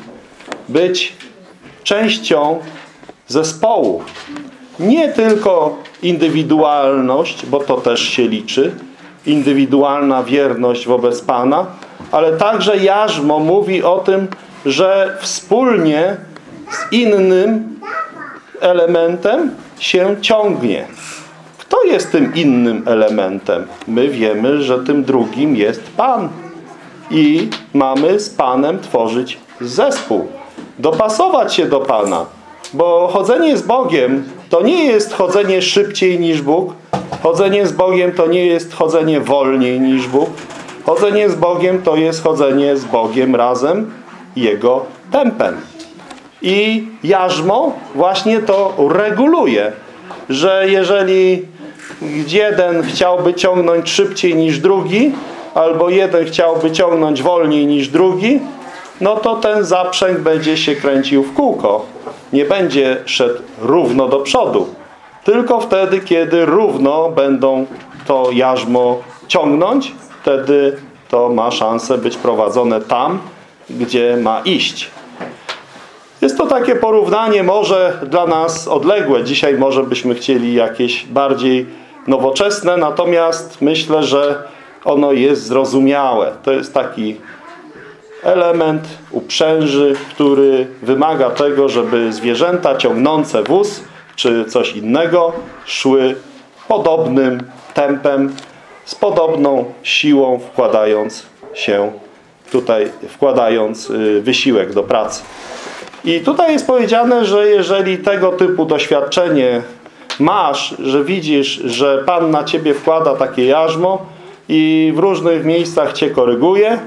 być częścią zespołu. Nie tylko indywidualność, bo to też się liczy, indywidualna wierność wobec Pana, ale także jarzmo mówi o tym, że wspólnie z innym elementem się ciągnie. Kto jest tym innym elementem? My wiemy, że tym drugim jest Pan. I mamy z Panem tworzyć zespół. Dopasować się do Pana. Bo chodzenie z Bogiem to nie jest chodzenie szybciej niż Bóg. Chodzenie z Bogiem to nie jest chodzenie wolniej niż Bóg. Chodzenie z Bogiem to jest chodzenie z Bogiem razem jego tempem. I jarzmo właśnie to reguluje, że jeżeli jeden chciałby ciągnąć szybciej niż drugi, albo jeden chciałby ciągnąć wolniej niż drugi, no to ten zaprzęg będzie się kręcił w kółko. Nie będzie szedł równo do przodu. Tylko wtedy, kiedy równo będą to jarzmo ciągnąć, wtedy to ma szansę być prowadzone tam, gdzie ma iść. Jest to takie porównanie może dla nas odległe. Dzisiaj może byśmy chcieli jakieś bardziej nowoczesne, natomiast myślę, że ono jest zrozumiałe. To jest taki element uprzęży, który wymaga tego, żeby zwierzęta ciągnące wóz czy coś innego szły podobnym tempem, z podobną siłą wkładając się tutaj, wkładając y, wysiłek do pracy. I tutaj jest powiedziane, że jeżeli tego typu doświadczenie masz, że widzisz, że Pan na ciebie wkłada takie jarzmo i w różnych miejscach cię koryguje,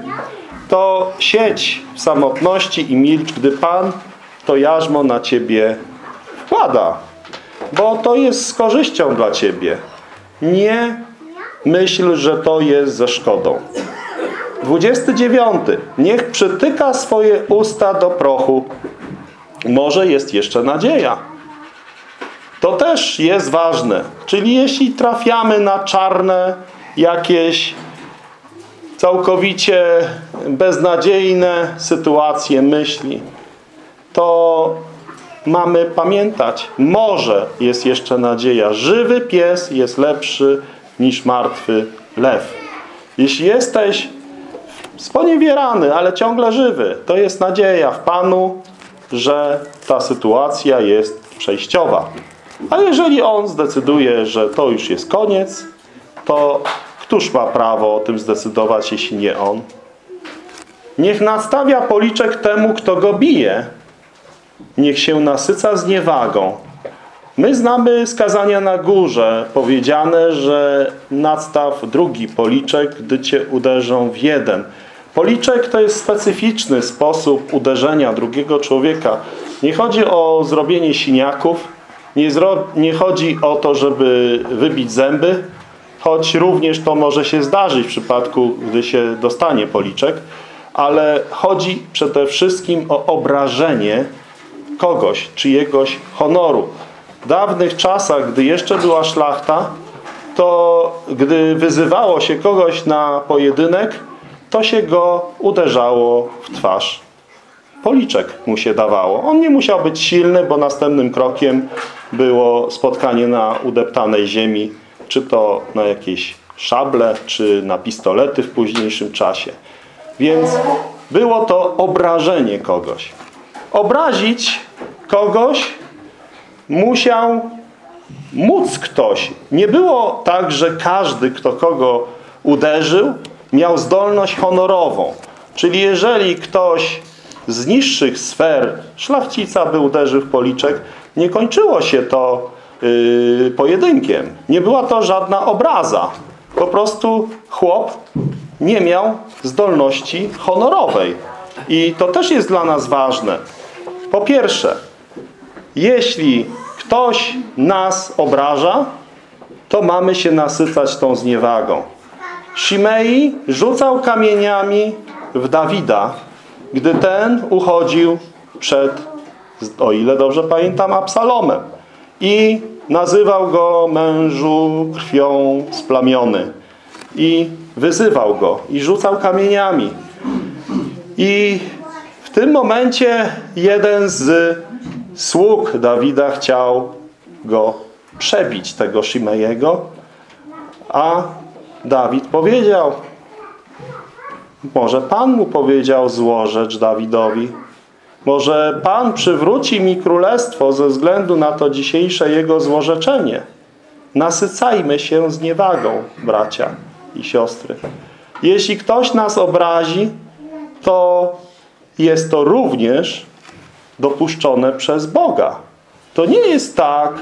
to siedź w samotności i milcz, gdy Pan to jarzmo na ciebie wkłada. Bo to jest z korzyścią dla ciebie. Nie myśl, że to jest ze szkodą. 29. Niech przytyka swoje usta do prochu. Może jest jeszcze nadzieja. To też jest ważne. Czyli jeśli trafiamy na czarne jakieś całkowicie beznadziejne sytuacje myśli, to mamy pamiętać, może jest jeszcze nadzieja. Żywy pies jest lepszy niż martwy lew. Jeśli jesteś sponiewierany, ale ciągle żywy, to jest nadzieja w Panu, że ta sytuacja jest przejściowa. A jeżeli On zdecyduje, że to już jest koniec, to któż ma prawo o tym zdecydować, jeśli nie On? Niech nastawia policzek temu, kto go bije. Niech się nasyca zniewagą. My znamy skazania na górze, powiedziane, że nadstaw drugi policzek, gdy cię uderzą w jeden. Policzek to jest specyficzny sposób uderzenia drugiego człowieka. Nie chodzi o zrobienie siniaków, nie, nie chodzi o to, żeby wybić zęby, choć również to może się zdarzyć w przypadku, gdy się dostanie policzek, ale chodzi przede wszystkim o obrażenie kogoś, czyjegoś honoru. W dawnych czasach, gdy jeszcze była szlachta, to gdy wyzywało się kogoś na pojedynek, to się go uderzało w twarz. Policzek mu się dawało. On nie musiał być silny, bo następnym krokiem było spotkanie na udeptanej ziemi, czy to na jakieś szable, czy na pistolety w późniejszym czasie. Więc było to obrażenie kogoś. Obrazić kogoś musiał móc ktoś. Nie było tak, że każdy, kto kogo uderzył, miał zdolność honorową. Czyli jeżeli ktoś z niższych sfer szlachcica by uderzył w policzek, nie kończyło się to yy, pojedynkiem. Nie była to żadna obraza. Po prostu chłop nie miał zdolności honorowej. I to też jest dla nas ważne. Po pierwsze, jeśli ktoś nas obraża, to mamy się nasycać tą zniewagą. Shimei rzucał kamieniami w Dawida, gdy ten uchodził przed, o ile dobrze pamiętam, Absalomem. I nazywał go mężu krwią splamiony. I wyzywał go. I rzucał kamieniami. I w tym momencie jeden z sług Dawida chciał go przebić, tego Shimejego, a Dawid powiedział, może Pan mu powiedział zło Dawidowi, może Pan przywróci mi królestwo ze względu na to dzisiejsze jego złorzeczenie. Nasycajmy się z niewagą, bracia i siostry. Jeśli ktoś nas obrazi, to jest to również dopuszczone przez Boga. To nie jest tak,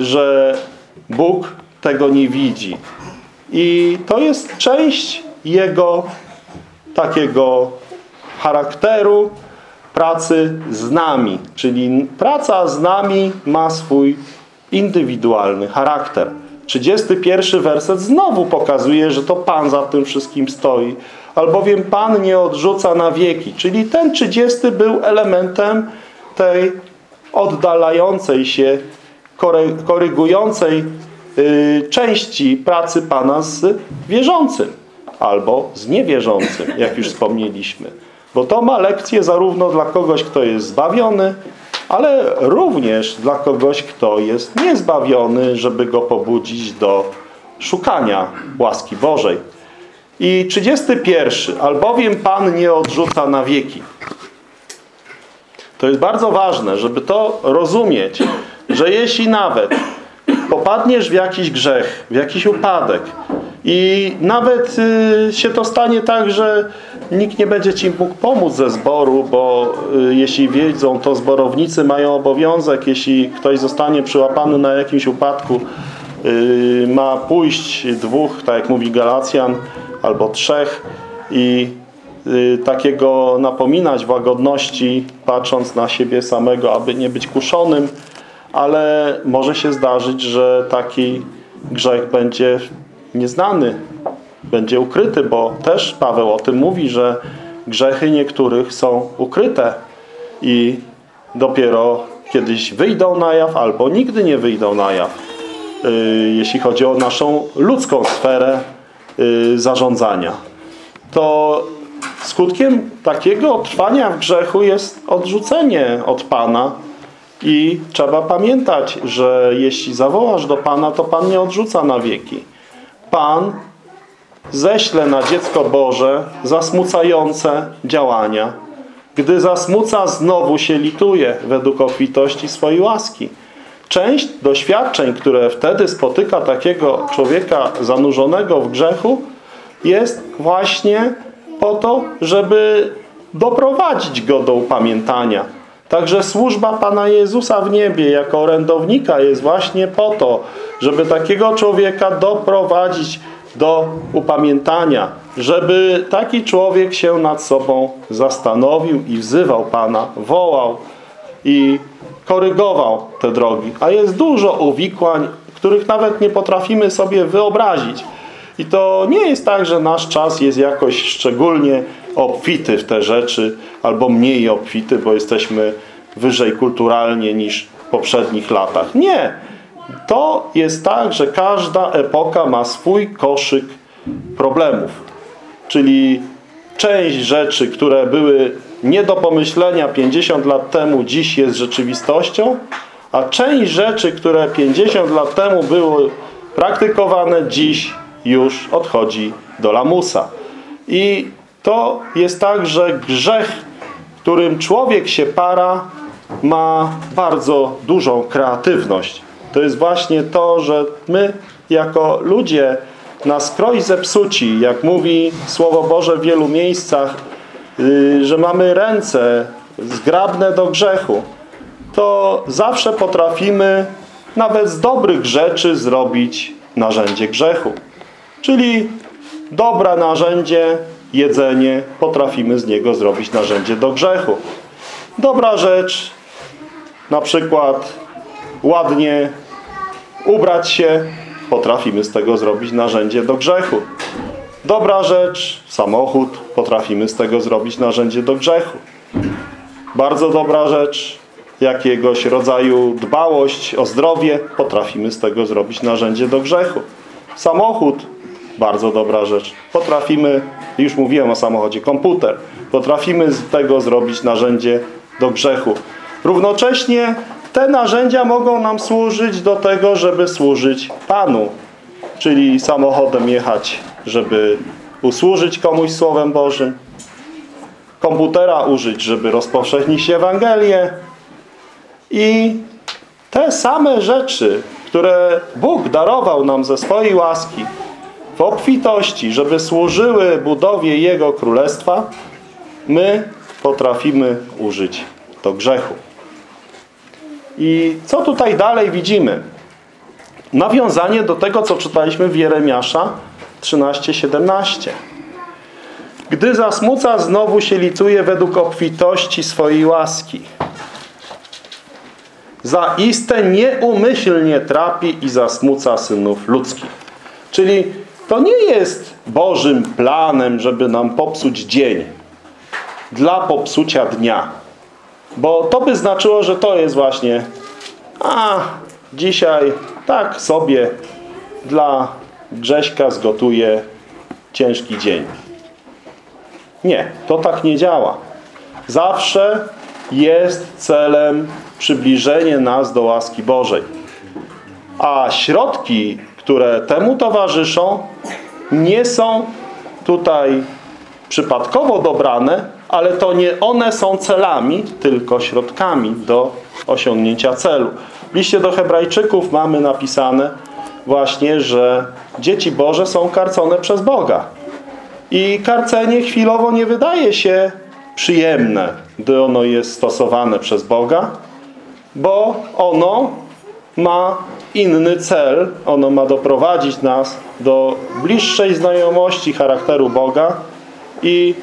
że Bóg tego nie widzi. I to jest część Jego takiego charakteru, pracy z nami. Czyli praca z nami ma swój indywidualny charakter. 31 werset znowu pokazuje, że to Pan za tym wszystkim stoi. Albowiem Pan nie odrzuca na wieki. Czyli ten 30 był elementem tej oddalającej się, kory- korygującej y, części pracy Pana z wierzącym albo z niewierzącym, jak już wspomnieliśmy. Bo to ma lekcję zarówno dla kogoś, kto jest zbawiony, ale również dla kogoś, kto jest niezbawiony, żeby go pobudzić do szukania łaski Bożej. I 31. Albowiem Pan nie odrzuca na wieki. To jest bardzo ważne, żeby to rozumieć, że jeśli nawet popadniesz w jakiś grzech, w jakiś upadek i nawet y, się to stanie tak, że nikt nie będzie Ci mógł pomóc ze zboru, bo y, jeśli wiedzą, to zborownicy mają obowiązek, jeśli ktoś zostanie przyłapany na jakimś upadku, y, ma pójść dwóch, tak jak mówi Galacjan, albo trzech i takiego napominać łagodności, patrząc na siebie samego, aby nie być kuszonym, ale może się zdarzyć, że taki grzech będzie nieznany, będzie ukryty, bo też Paweł o tym mówi, że grzechy niektórych są ukryte i dopiero kiedyś wyjdą na jaw albo nigdy nie wyjdą na jaw. Yy, jeśli chodzi o naszą ludzką sferę yy, zarządzania. To skutkiem takiego trwania w grzechu jest odrzucenie od Pana i trzeba pamiętać, że jeśli zawołasz do Pana, to Pan nie odrzuca na wieki. Pan ześle na dziecko Boże zasmucające działania. Gdy zasmuca, znowu się lituje według obfitości swojej łaski. Część doświadczeń, które wtedy spotyka takiego człowieka zanurzonego w grzechu, jest właśnie po to, żeby doprowadzić go do upamiętania. Także służba Pana Jezusa w niebie jako orędownika jest właśnie po to, żeby takiego człowieka doprowadzić do upamiętania, żeby taki człowiek się nad sobą zastanowił i wzywał Pana, wołał i korygował te drogi. A jest dużo uwikłań, których nawet nie potrafimy sobie wyobrazić. I to nie jest tak, że nasz czas jest jakoś szczególnie obfity w te rzeczy, albo mniej obfity, bo jesteśmy wyżej kulturalnie niż w poprzednich latach. Nie. To jest tak, że każda epoka ma swój koszyk problemów. Czyli część rzeczy, które były nie do pomyślenia 50 lat temu, dziś jest rzeczywistością, a część rzeczy, które 50 lat temu były praktykowane, dziś już odchodzi do lamusa. I to jest tak, że grzech, którym człowiek się para, ma bardzo dużą kreatywność. To jest właśnie to, że my jako ludzie na skroj zepsuci, jak mówi Słowo Boże w wielu miejscach, yy, że mamy ręce zgrabne do grzechu, to zawsze potrafimy nawet z dobrych rzeczy zrobić narzędzie grzechu. Czyli dobre narzędzie, jedzenie, potrafimy z niego zrobić narzędzie do grzechu. Dobra rzecz, na przykład ładnie ubrać się, potrafimy z tego zrobić narzędzie do grzechu. Dobra rzecz, samochód, potrafimy z tego zrobić narzędzie do grzechu. Bardzo dobra rzecz, jakiegoś rodzaju dbałość o zdrowie, potrafimy z tego zrobić narzędzie do grzechu. Samochód, bardzo dobra rzecz. Potrafimy, już mówiłem o samochodzie, komputer, potrafimy z tego zrobić narzędzie do grzechu. Równocześnie te narzędzia mogą nam służyć do tego, żeby służyć Panu. Czyli samochodem jechać, żeby usłużyć komuś Słowem Bożym. Komputera użyć, żeby rozpowszechnić Ewangelię. I te same rzeczy, które Bóg darował nam ze swojej łaski w obfitości, żeby służyły budowie Jego Królestwa, my potrafimy użyć do grzechu. I co tutaj dalej widzimy? Nawiązanie do tego, co czytaliśmy w Jeremiasza 13:17. Gdy zasmuca, znowu się lituje według obfitości swojej łaski. Zaiste nieumyślnie trapi i zasmuca synów ludzkich. Czyli to nie jest Bożym planem, żeby nam popsuć dzień. Dla popsucia dnia. Bo to by znaczyło, że to jest właśnie a dzisiaj tak sobie dla Grześka zgotuje ciężki dzień. Nie, to tak nie działa. Zawsze jest celem przybliżenie nas do łaski Bożej. A środki, które temu towarzyszą, nie są tutaj przypadkowo dobrane, ale to nie one są celami, tylko środkami do osiągnięcia celu. W liście do hebrajczyków mamy napisane właśnie, że dzieci Boże są karcone przez Boga. I karcenie chwilowo nie wydaje się przyjemne, gdy ono jest stosowane przez Boga, bo ono ma inny cel. Ono ma doprowadzić nas do bliższej znajomości charakteru Boga i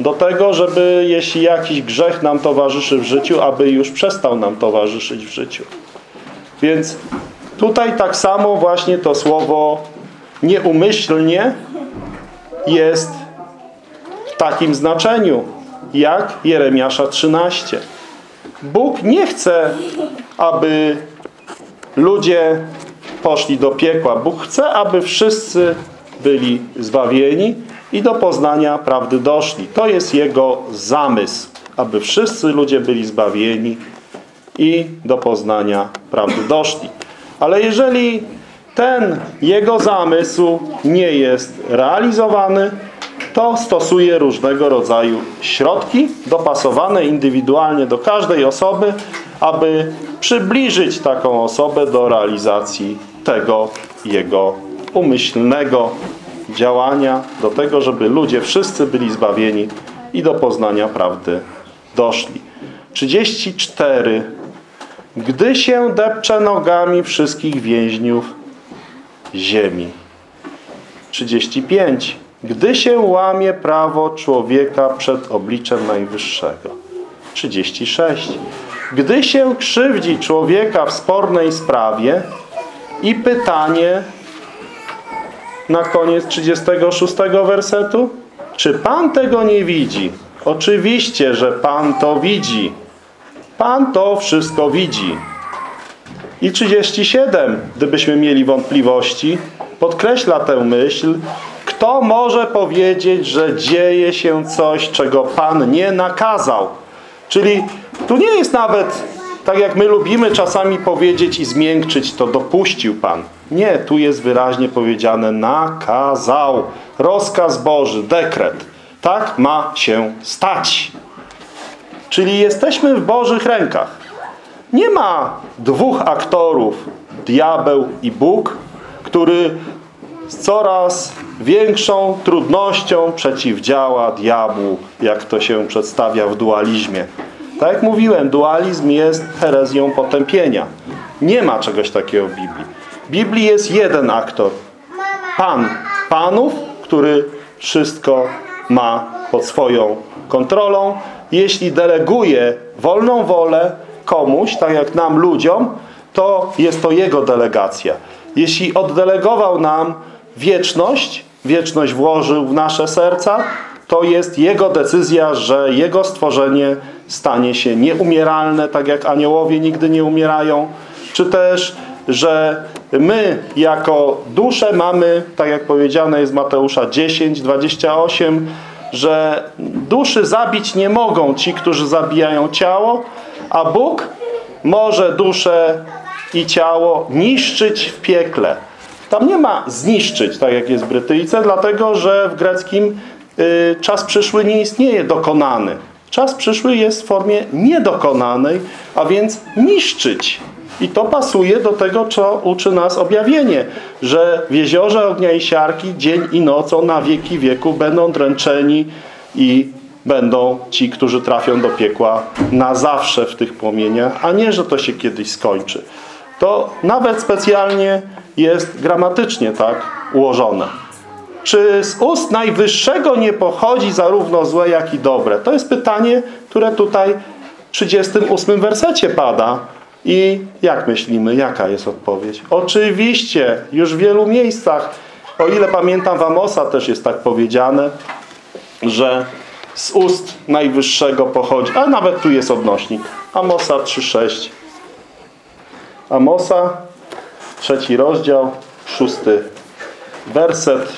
do tego, żeby jeśli jakiś grzech nam towarzyszy w życiu, aby już przestał nam towarzyszyć w życiu. Więc tutaj tak samo właśnie to słowo nieumyślnie jest w takim znaczeniu, jak Jeremiasza 13. Bóg nie chce, aby ludzie poszli do piekła. Bóg chce, aby wszyscy byli zbawieni i do poznania prawdy doszli. To jest Jego zamysł, aby wszyscy ludzie byli zbawieni i do poznania prawdy doszli. Ale jeżeli ten Jego zamysł nie jest realizowany, to stosuje różnego rodzaju środki dopasowane indywidualnie do każdej osoby, aby przybliżyć taką osobę do realizacji tego Jego umyślnego działania, do tego, żeby ludzie wszyscy byli zbawieni i do poznania prawdy doszli. 34. Gdy się depcze nogami wszystkich więźniów ziemi. 35. Gdy się łamie prawo człowieka przed obliczem Najwyższego. 36. Gdy się krzywdzi człowieka w spornej sprawie i pytanie na koniec 36 wersetu? Czy Pan tego nie widzi? Oczywiście, że Pan to widzi. Pan to wszystko widzi. I 37, gdybyśmy mieli wątpliwości, podkreśla tę myśl, kto może powiedzieć, że dzieje się coś, czego Pan nie nakazał? Czyli tu nie jest nawet, tak jak my lubimy czasami powiedzieć i zmiękczyć, to dopuścił Pan. Nie, tu jest wyraźnie powiedziane nakazał. Rozkaz Boży, dekret. Tak ma się stać. Czyli jesteśmy w Bożych rękach. Nie ma dwóch aktorów, diabeł i Bóg, który z coraz większą trudnością przeciwdziała diabłu, jak to się przedstawia w dualizmie. Tak jak mówiłem, dualizm jest herezją potępienia. Nie ma czegoś takiego w Biblii. W Biblii jest jeden aktor. Pan Panów, który wszystko ma pod swoją kontrolą. Jeśli deleguje wolną wolę komuś, tak jak nam ludziom, to jest to Jego delegacja. Jeśli oddelegował nam wieczność, wieczność włożył w nasze serca, to jest Jego decyzja, że Jego stworzenie stanie się nieumieralne, tak jak aniołowie nigdy nie umierają, czy też, że my jako dusze mamy, tak jak powiedziane jest Mateusza 10, 28, że duszy zabić nie mogą ci, którzy zabijają ciało, a Bóg może duszę i ciało niszczyć w piekle. Tam nie ma zniszczyć, tak jak jest w Brytyjce, dlatego że w greckim y, czas przyszły nie istnieje dokonany. Czas przyszły jest w formie niedokonanej, a więc niszczyć. I to pasuje do tego, co uczy nas objawienie, że w jeziorze ognia i siarki dzień i nocą na wieki wieku będą dręczeni i będą ci, którzy trafią do piekła na zawsze w tych płomieniach, a nie, że to się kiedyś skończy. To nawet specjalnie jest gramatycznie tak ułożone. Czy z ust Najwyższego nie pochodzi zarówno złe, jak i dobre? To jest pytanie, które tutaj w 38 wersecie pada. I jak myślimy, jaka jest odpowiedź? Oczywiście, już w wielu miejscach, o ile pamiętam w Amosa też jest tak powiedziane, że z ust Najwyższego pochodzi, a nawet tu jest odnośnik. Amosa 3,6. Amosa, trzeci rozdział, szósty werset.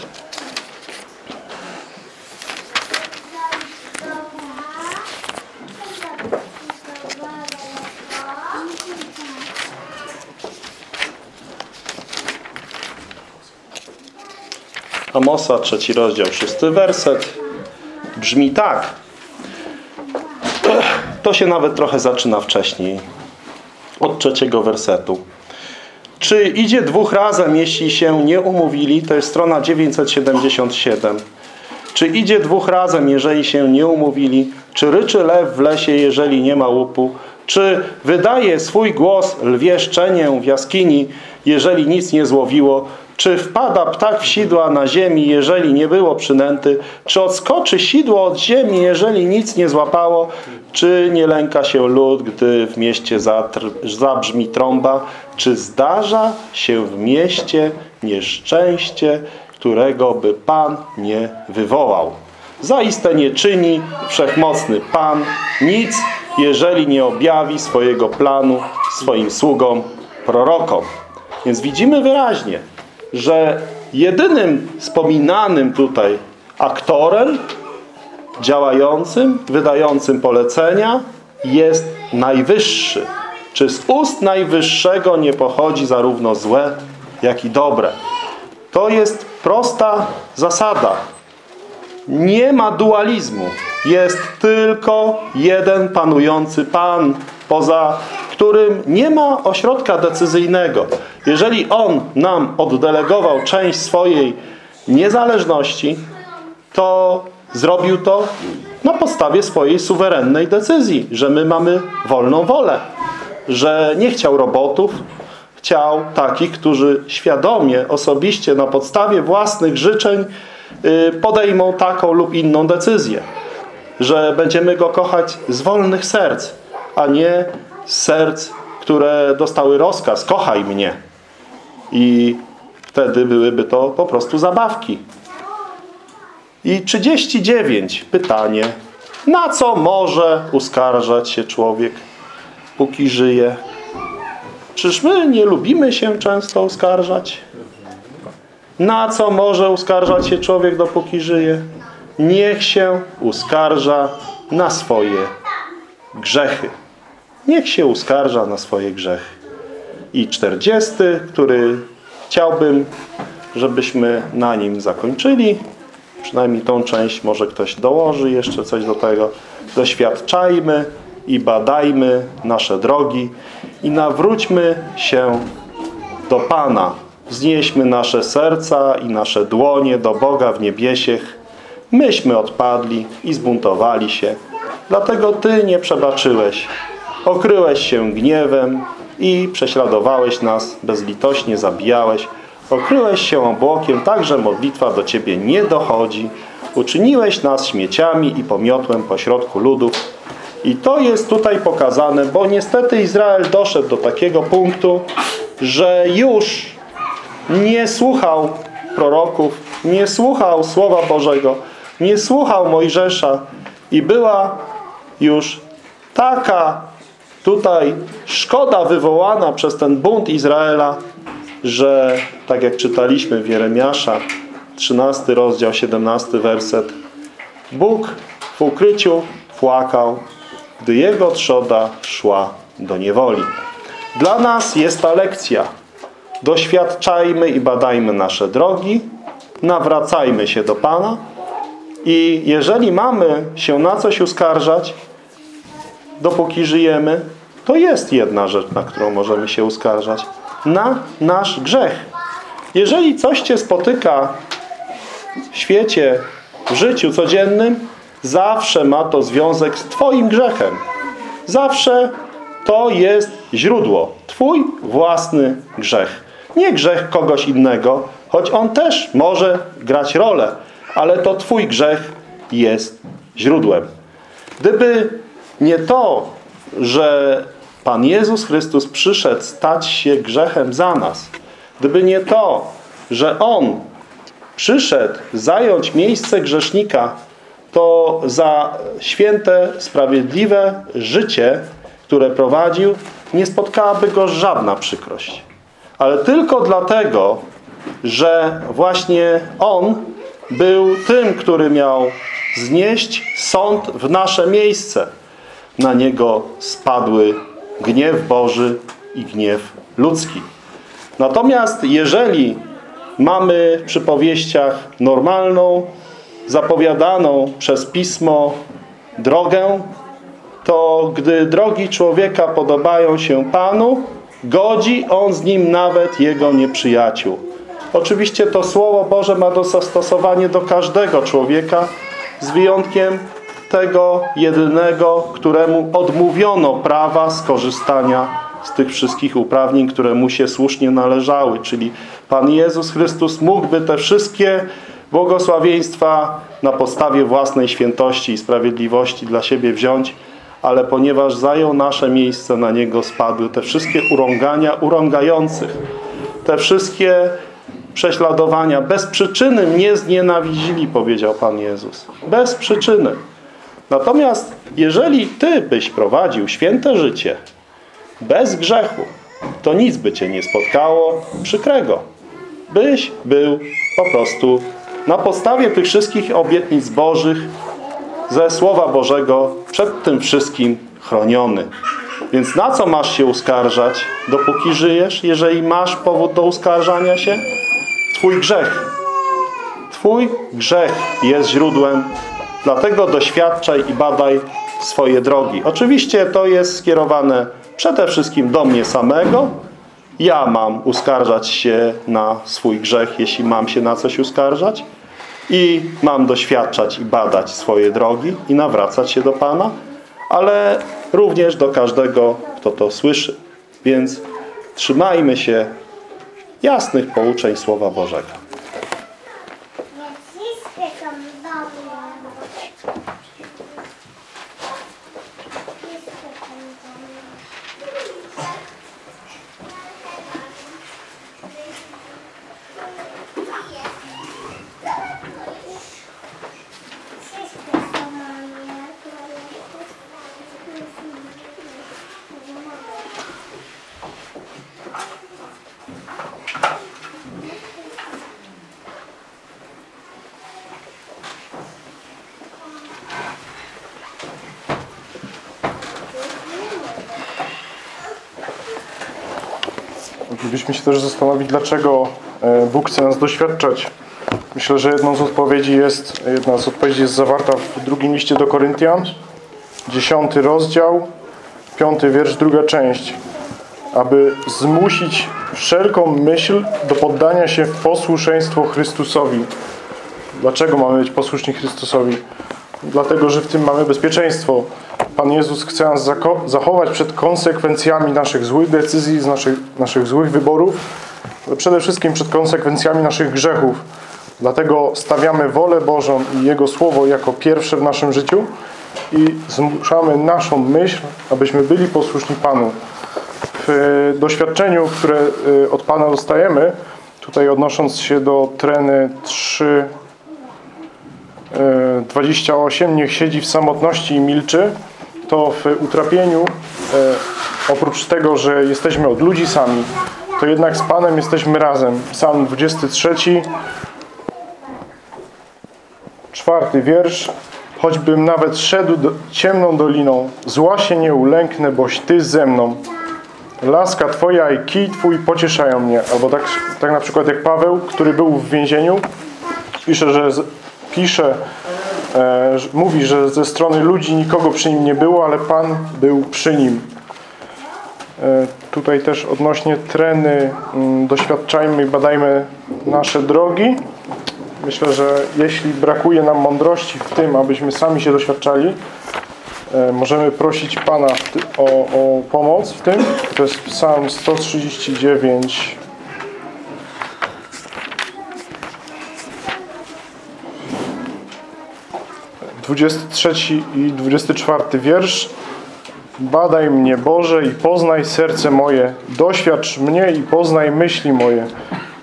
Amosa, trzeci rozdział, szósty werset. Brzmi tak. To się nawet trochę zaczyna wcześniej. Od trzeciego wersetu. Czy idzie dwóch razem, jeśli się nie umówili? To jest strona 977. Czy idzie dwóch razem, jeżeli się nie umówili? Czy ryczy lew w lesie, jeżeli nie ma łupu? Czy wydaje swój głos lwie szczenię w jaskini, jeżeli nic nie złowiło? Czy wpada ptak w sidła na ziemi, jeżeli nie było przynęty? Czy odskoczy sidło od ziemi, jeżeli nic nie złapało? Czy nie lęka się lud, gdy w mieście zabrzmi trąba? Czy zdarza się w mieście nieszczęście, którego by Pan nie wywołał? Zaiste nie czyni wszechmocny Pan nic, jeżeli nie objawi swojego planu swoim sługom, prorokom. Więc widzimy wyraźnie, że jedynym wspominanym tutaj aktorem działającym, wydającym polecenia jest Najwyższy. Czy z ust Najwyższego nie pochodzi zarówno złe, jak i dobre? To jest prosta zasada. Nie ma dualizmu. Jest tylko jeden panujący Pan, poza którym nie ma ośrodka decyzyjnego. Jeżeli On nam oddelegował część swojej niezależności, to zrobił to na podstawie swojej suwerennej decyzji, że my mamy wolną wolę, że nie chciał robotów, chciał takich, którzy świadomie, osobiście, na podstawie własnych życzeń podejmą taką lub inną decyzję. Że będziemy Go kochać z wolnych serc, a nie z serc, które dostały rozkaz, kochaj mnie. I wtedy byłyby to po prostu zabawki. I 39. Pytanie. Na co może uskarżać się człowiek, póki żyje? Czyż my nie lubimy się często uskarżać? Na co może uskarżać się człowiek, dopóki żyje? Niech się uskarża na swoje grzechy. Niech się uskarża na swoje grzechy. I 40, który chciałbym, żebyśmy na nim zakończyli. Przynajmniej tą część może ktoś dołoży jeszcze coś do tego. Doświadczajmy i badajmy nasze drogi i nawróćmy się do Pana. Wznieśmy nasze serca i nasze dłonie do Boga w niebiesiech. Myśmy odpadli i zbuntowali się. Dlatego Ty nie przebaczyłeś. Okryłeś się gniewem i prześladowałeś nas, bezlitośnie zabijałeś. Okryłeś się obłokiem, tak że modlitwa do Ciebie nie dochodzi. Uczyniłeś nas śmieciami i pomiotłem pośrodku ludów. I to jest tutaj pokazane, bo niestety Izrael doszedł do takiego punktu, że już nie słuchał proroków, nie słuchał Słowa Bożego, nie słuchał Mojżesza i była już taka tutaj szkoda wywołana przez ten bunt Izraela, że tak jak czytaliśmy w Jeremiasza, 13 rozdział, 17 werset, Bóg w ukryciu płakał, gdy jego trzoda szła do niewoli. Dla nas jest ta lekcja. Doświadczajmy i badajmy nasze drogi, nawracajmy się do Pana i jeżeli mamy się na coś uskarżać, dopóki żyjemy, to jest jedna rzecz, na którą możemy się uskarżać. Na nasz grzech. Jeżeli coś Cię spotyka w świecie, w życiu codziennym, zawsze ma to związek z Twoim grzechem. Zawsze to jest źródło. Twój własny grzech. Nie grzech kogoś innego, Choć on też może grać rolę, ale to Twój grzech jest źródłem. Gdyby nie to, że Pan Jezus Chrystus przyszedł stać się grzechem za nas, gdyby nie to, że On przyszedł zająć miejsce grzesznika, to za święte, sprawiedliwe życie, które prowadził, nie spotkałaby go żadna przykrość. Ale tylko dlatego, że właśnie On był tym, który miał znieść sąd w nasze miejsce. Na Niego spadły gniew Boży i gniew ludzki. Natomiast jeżeli mamy w przypowieściach normalną, zapowiadaną przez Pismo drogę, to gdy drogi człowieka podobają się Panu, godzi On z nim nawet jego nieprzyjaciół. Oczywiście to Słowo Boże ma zastosowanie do każdego człowieka, z wyjątkiem tego jedynego, któremu odmówiono prawa skorzystania z tych wszystkich uprawnień, które mu się słusznie należały. Czyli Pan Jezus Chrystus mógłby te wszystkie błogosławieństwa na podstawie własnej świętości i sprawiedliwości dla siebie wziąć, ale ponieważ zajął nasze miejsce, na Niego spadły te wszystkie urągania urągających, te wszystkie prześladowania. Bez przyczyny mnie znienawidzili, powiedział Pan Jezus. Bez przyczyny. Natomiast jeżeli Ty byś prowadził święte życie, bez grzechu, to nic by Cię nie spotkało przykrego. Byś był po prostu na podstawie tych wszystkich obietnic Bożych ze Słowa Bożego przed tym wszystkim chroniony. Więc na co masz się uskarżać, dopóki żyjesz, jeżeli masz powód do uskarżania się? Twój grzech. Twój grzech jest źródłem, dlatego doświadczaj i badaj swoje drogi. Oczywiście to jest skierowane przede wszystkim do mnie samego. Ja mam uskarżać się na swój grzech, jeśli mam się na coś uskarżać. I mam doświadczać i badać swoje drogi i nawracać się do Pana, ale również do każdego, kto to słyszy. Więc trzymajmy się jasnych pouczeń Słowa Bożego. Moglibyśmy się też zastanowić, dlaczego e, Bóg chce nas doświadczać. Myślę, że jedną z odpowiedzi jest, jedna z odpowiedzi jest zawarta w drugim liście do Koryntian, dziesiąty rozdział, piąty wiersz, druga część. Aby zmusić wszelką myśl do poddania się w posłuszeństwo Chrystusowi. Dlaczego mamy być posłuszni Chrystusowi? Dlatego, że w tym mamy bezpieczeństwo. Pan Jezus chce nas zachować przed konsekwencjami naszych złych decyzji, z naszych, naszych złych wyborów, ale przede wszystkim przed konsekwencjami naszych grzechów. Dlatego stawiamy wolę Bożą i Jego Słowo jako pierwsze w naszym życiu i zmuszamy naszą myśl, abyśmy byli posłuszni Panu. W e, doświadczeniu, które e, od Pana dostajemy, tutaj odnosząc się do treny 3, e, 28, niech siedzi w samotności i milczy, to w utrapieniu, e, oprócz tego, że jesteśmy od ludzi sami, to jednak z Panem jesteśmy razem. Psalm 23, czwarty wiersz. Choćbym nawet szedł do, ciemną doliną, zła się nie ulęknę, boś Ty ze mną. Laska Twoja i kij Twój pocieszają mnie. Albo tak, tak na przykład jak Paweł, który był w więzieniu, pisze, że pisze, mówi, że ze strony ludzi nikogo przy nim nie było, ale Pan był przy nim. E, Tutaj też odnośnie treny mm, doświadczajmy i badajmy nasze drogi. Myślę, że jeśli brakuje nam mądrości w tym, abyśmy sami się doświadczali, e, możemy prosić Pana o, o pomoc w tym. To jest Psalm 139, 23 i 24 wiersz. Badaj mnie Boże i poznaj serce moje, doświadcz mnie i poznaj myśli moje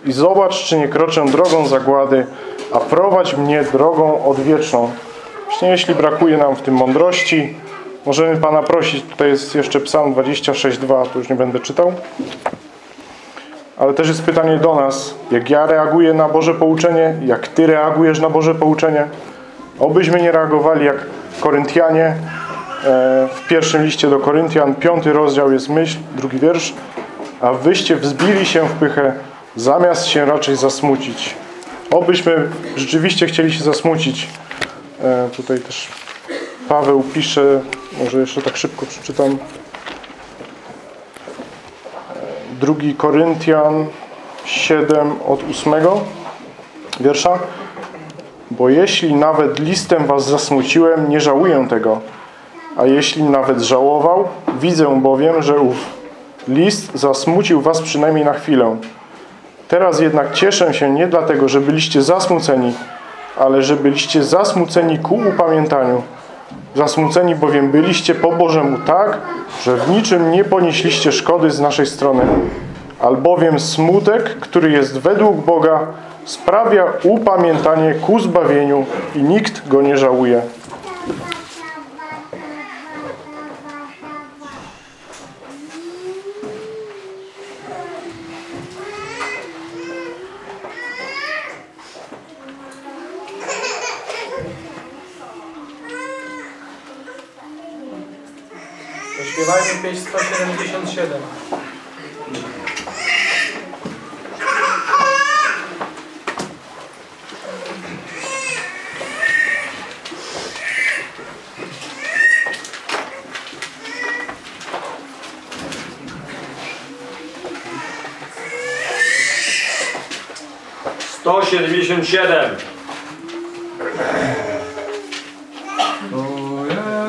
i zobacz, czy nie kroczę drogą zagłady, a prowadź mnie drogą odwieczną. Właśnie jeśli brakuje nam w tym mądrości, możemy Pana prosić, tutaj jest jeszcze psalm 26,2, to już nie będę czytał. Ale też jest pytanie do nas, jak ja reaguję na Boże pouczenie, jak Ty reagujesz na Boże pouczenie. Obyśmy nie reagowali jak Koryntianie. E, W pierwszym liście do Koryntian, piąty rozdział jest myśl, drugi wiersz. A wyście wzbili się w pychę, zamiast się raczej zasmucić. Obyśmy rzeczywiście chcieli się zasmucić. E, Tutaj też Paweł pisze, może jeszcze tak szybko przeczytam. Drugi Koryntian 7 od 8 wiersza. Bo jeśli nawet listem was zasmuciłem, nie żałuję tego. A jeśli nawet żałował, widzę bowiem, że ów list zasmucił was przynajmniej na chwilę. Teraz jednak cieszę się nie dlatego, że byliście zasmuceni, ale że byliście zasmuceni ku upamiętaniu. Zasmuceni bowiem byliście po Bożemu tak, że w niczym nie ponieśliście szkody z naszej strony. Albowiem smutek, który jest według Boga, sprawia upamiętanie ku zbawieniu i nikt go nie żałuje. Zaśpiewajmy pieśń 177. 177.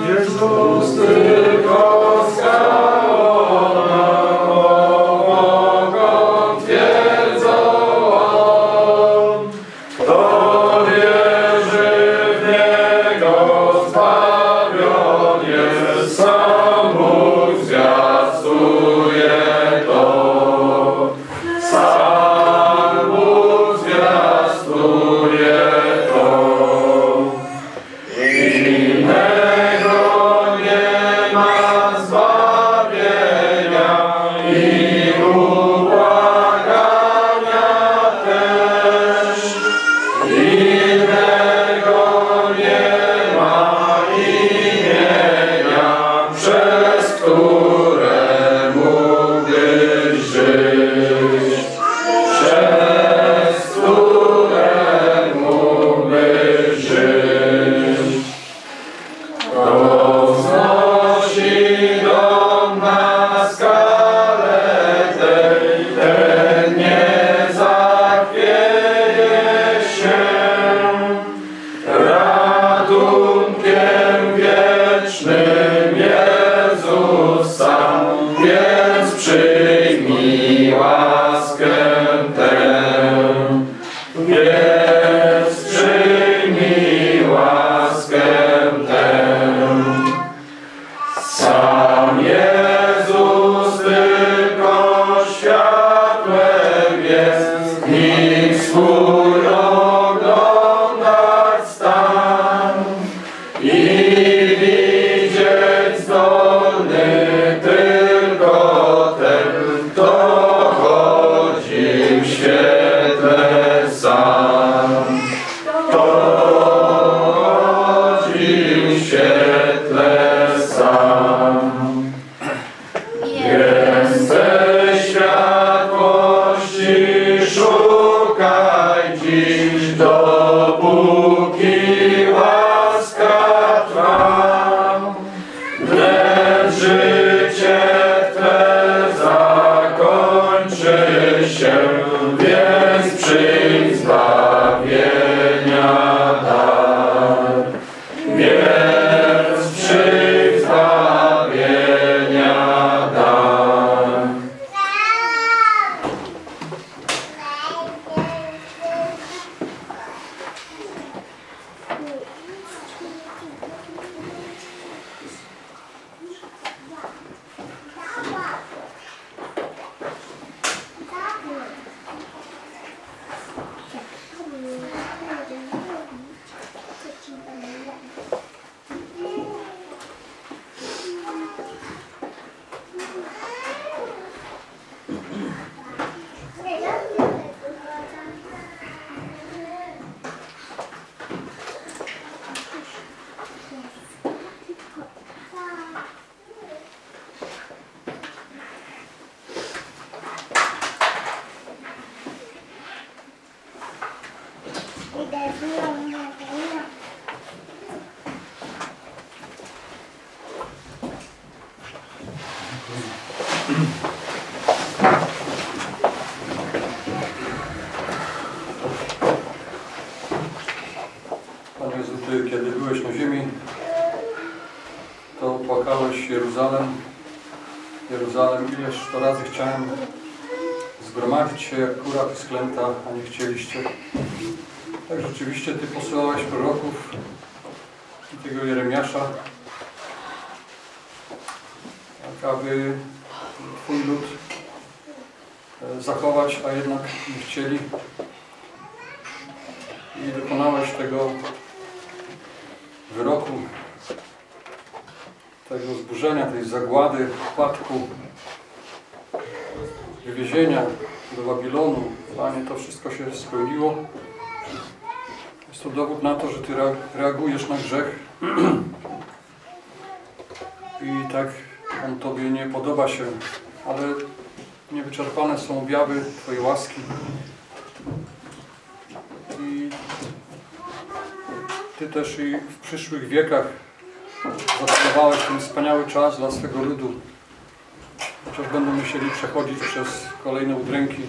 Jezus, Ty podoba się, ale niewyczerpane są objawy Twojej łaski i Ty też i w przyszłych wiekach zaplanowałeś ten wspaniały czas dla swego ludu. Chociaż będą musieli przechodzić przez kolejne udręki.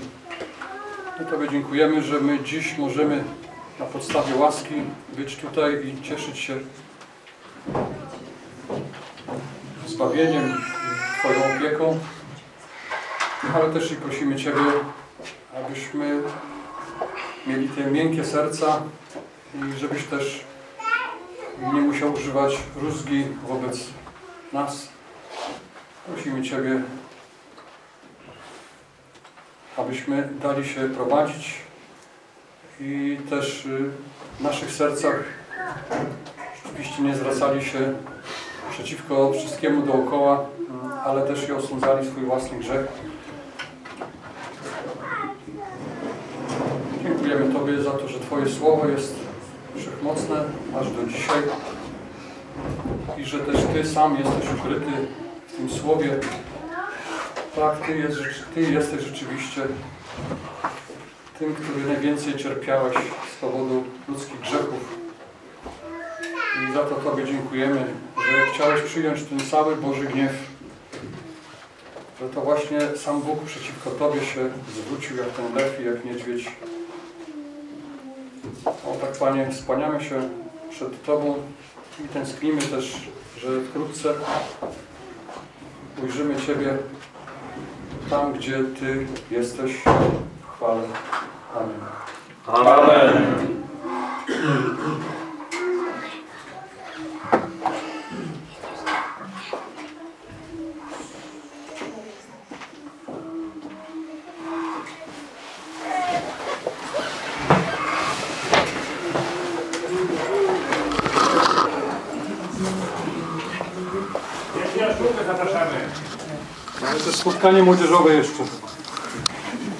My Tobie dziękujemy, że my dziś możemy na podstawie łaski być tutaj i cieszyć się zbawieniem Twoją opieką. Ale też i prosimy Ciebie, abyśmy mieli te miękkie serca i żebyś też nie musiał używać rózgi wobec nas. Prosimy Ciebie, abyśmy dali się prowadzić i też y, w naszych sercach rzeczywiście nie zwracali się przeciwko wszystkiemu dookoła, ale też i osądzali swój własny grzech. Dziękujemy Tobie za to, że Twoje słowo jest wszechmocne aż do dzisiaj i że też Ty sam jesteś ukryty w tym słowie. Tak, Ty, jest, Ty jesteś rzeczywiście tym, który najwięcej cierpiałeś z powodu ludzkich grzechów. I za to Tobie dziękujemy, że chciałeś przyjąć ten cały Boży gniew, że to właśnie sam Bóg przeciwko Tobie się zwrócił jak ten lew i jak niedźwiedź. O tak Panie, skłaniamy się przed Tobą i tęsknimy też, że wkrótce ujrzymy Ciebie tam, gdzie Ty jesteś w chwale. Amen. Amen. Mamy też spotkanie młodzieżowe jeszcze.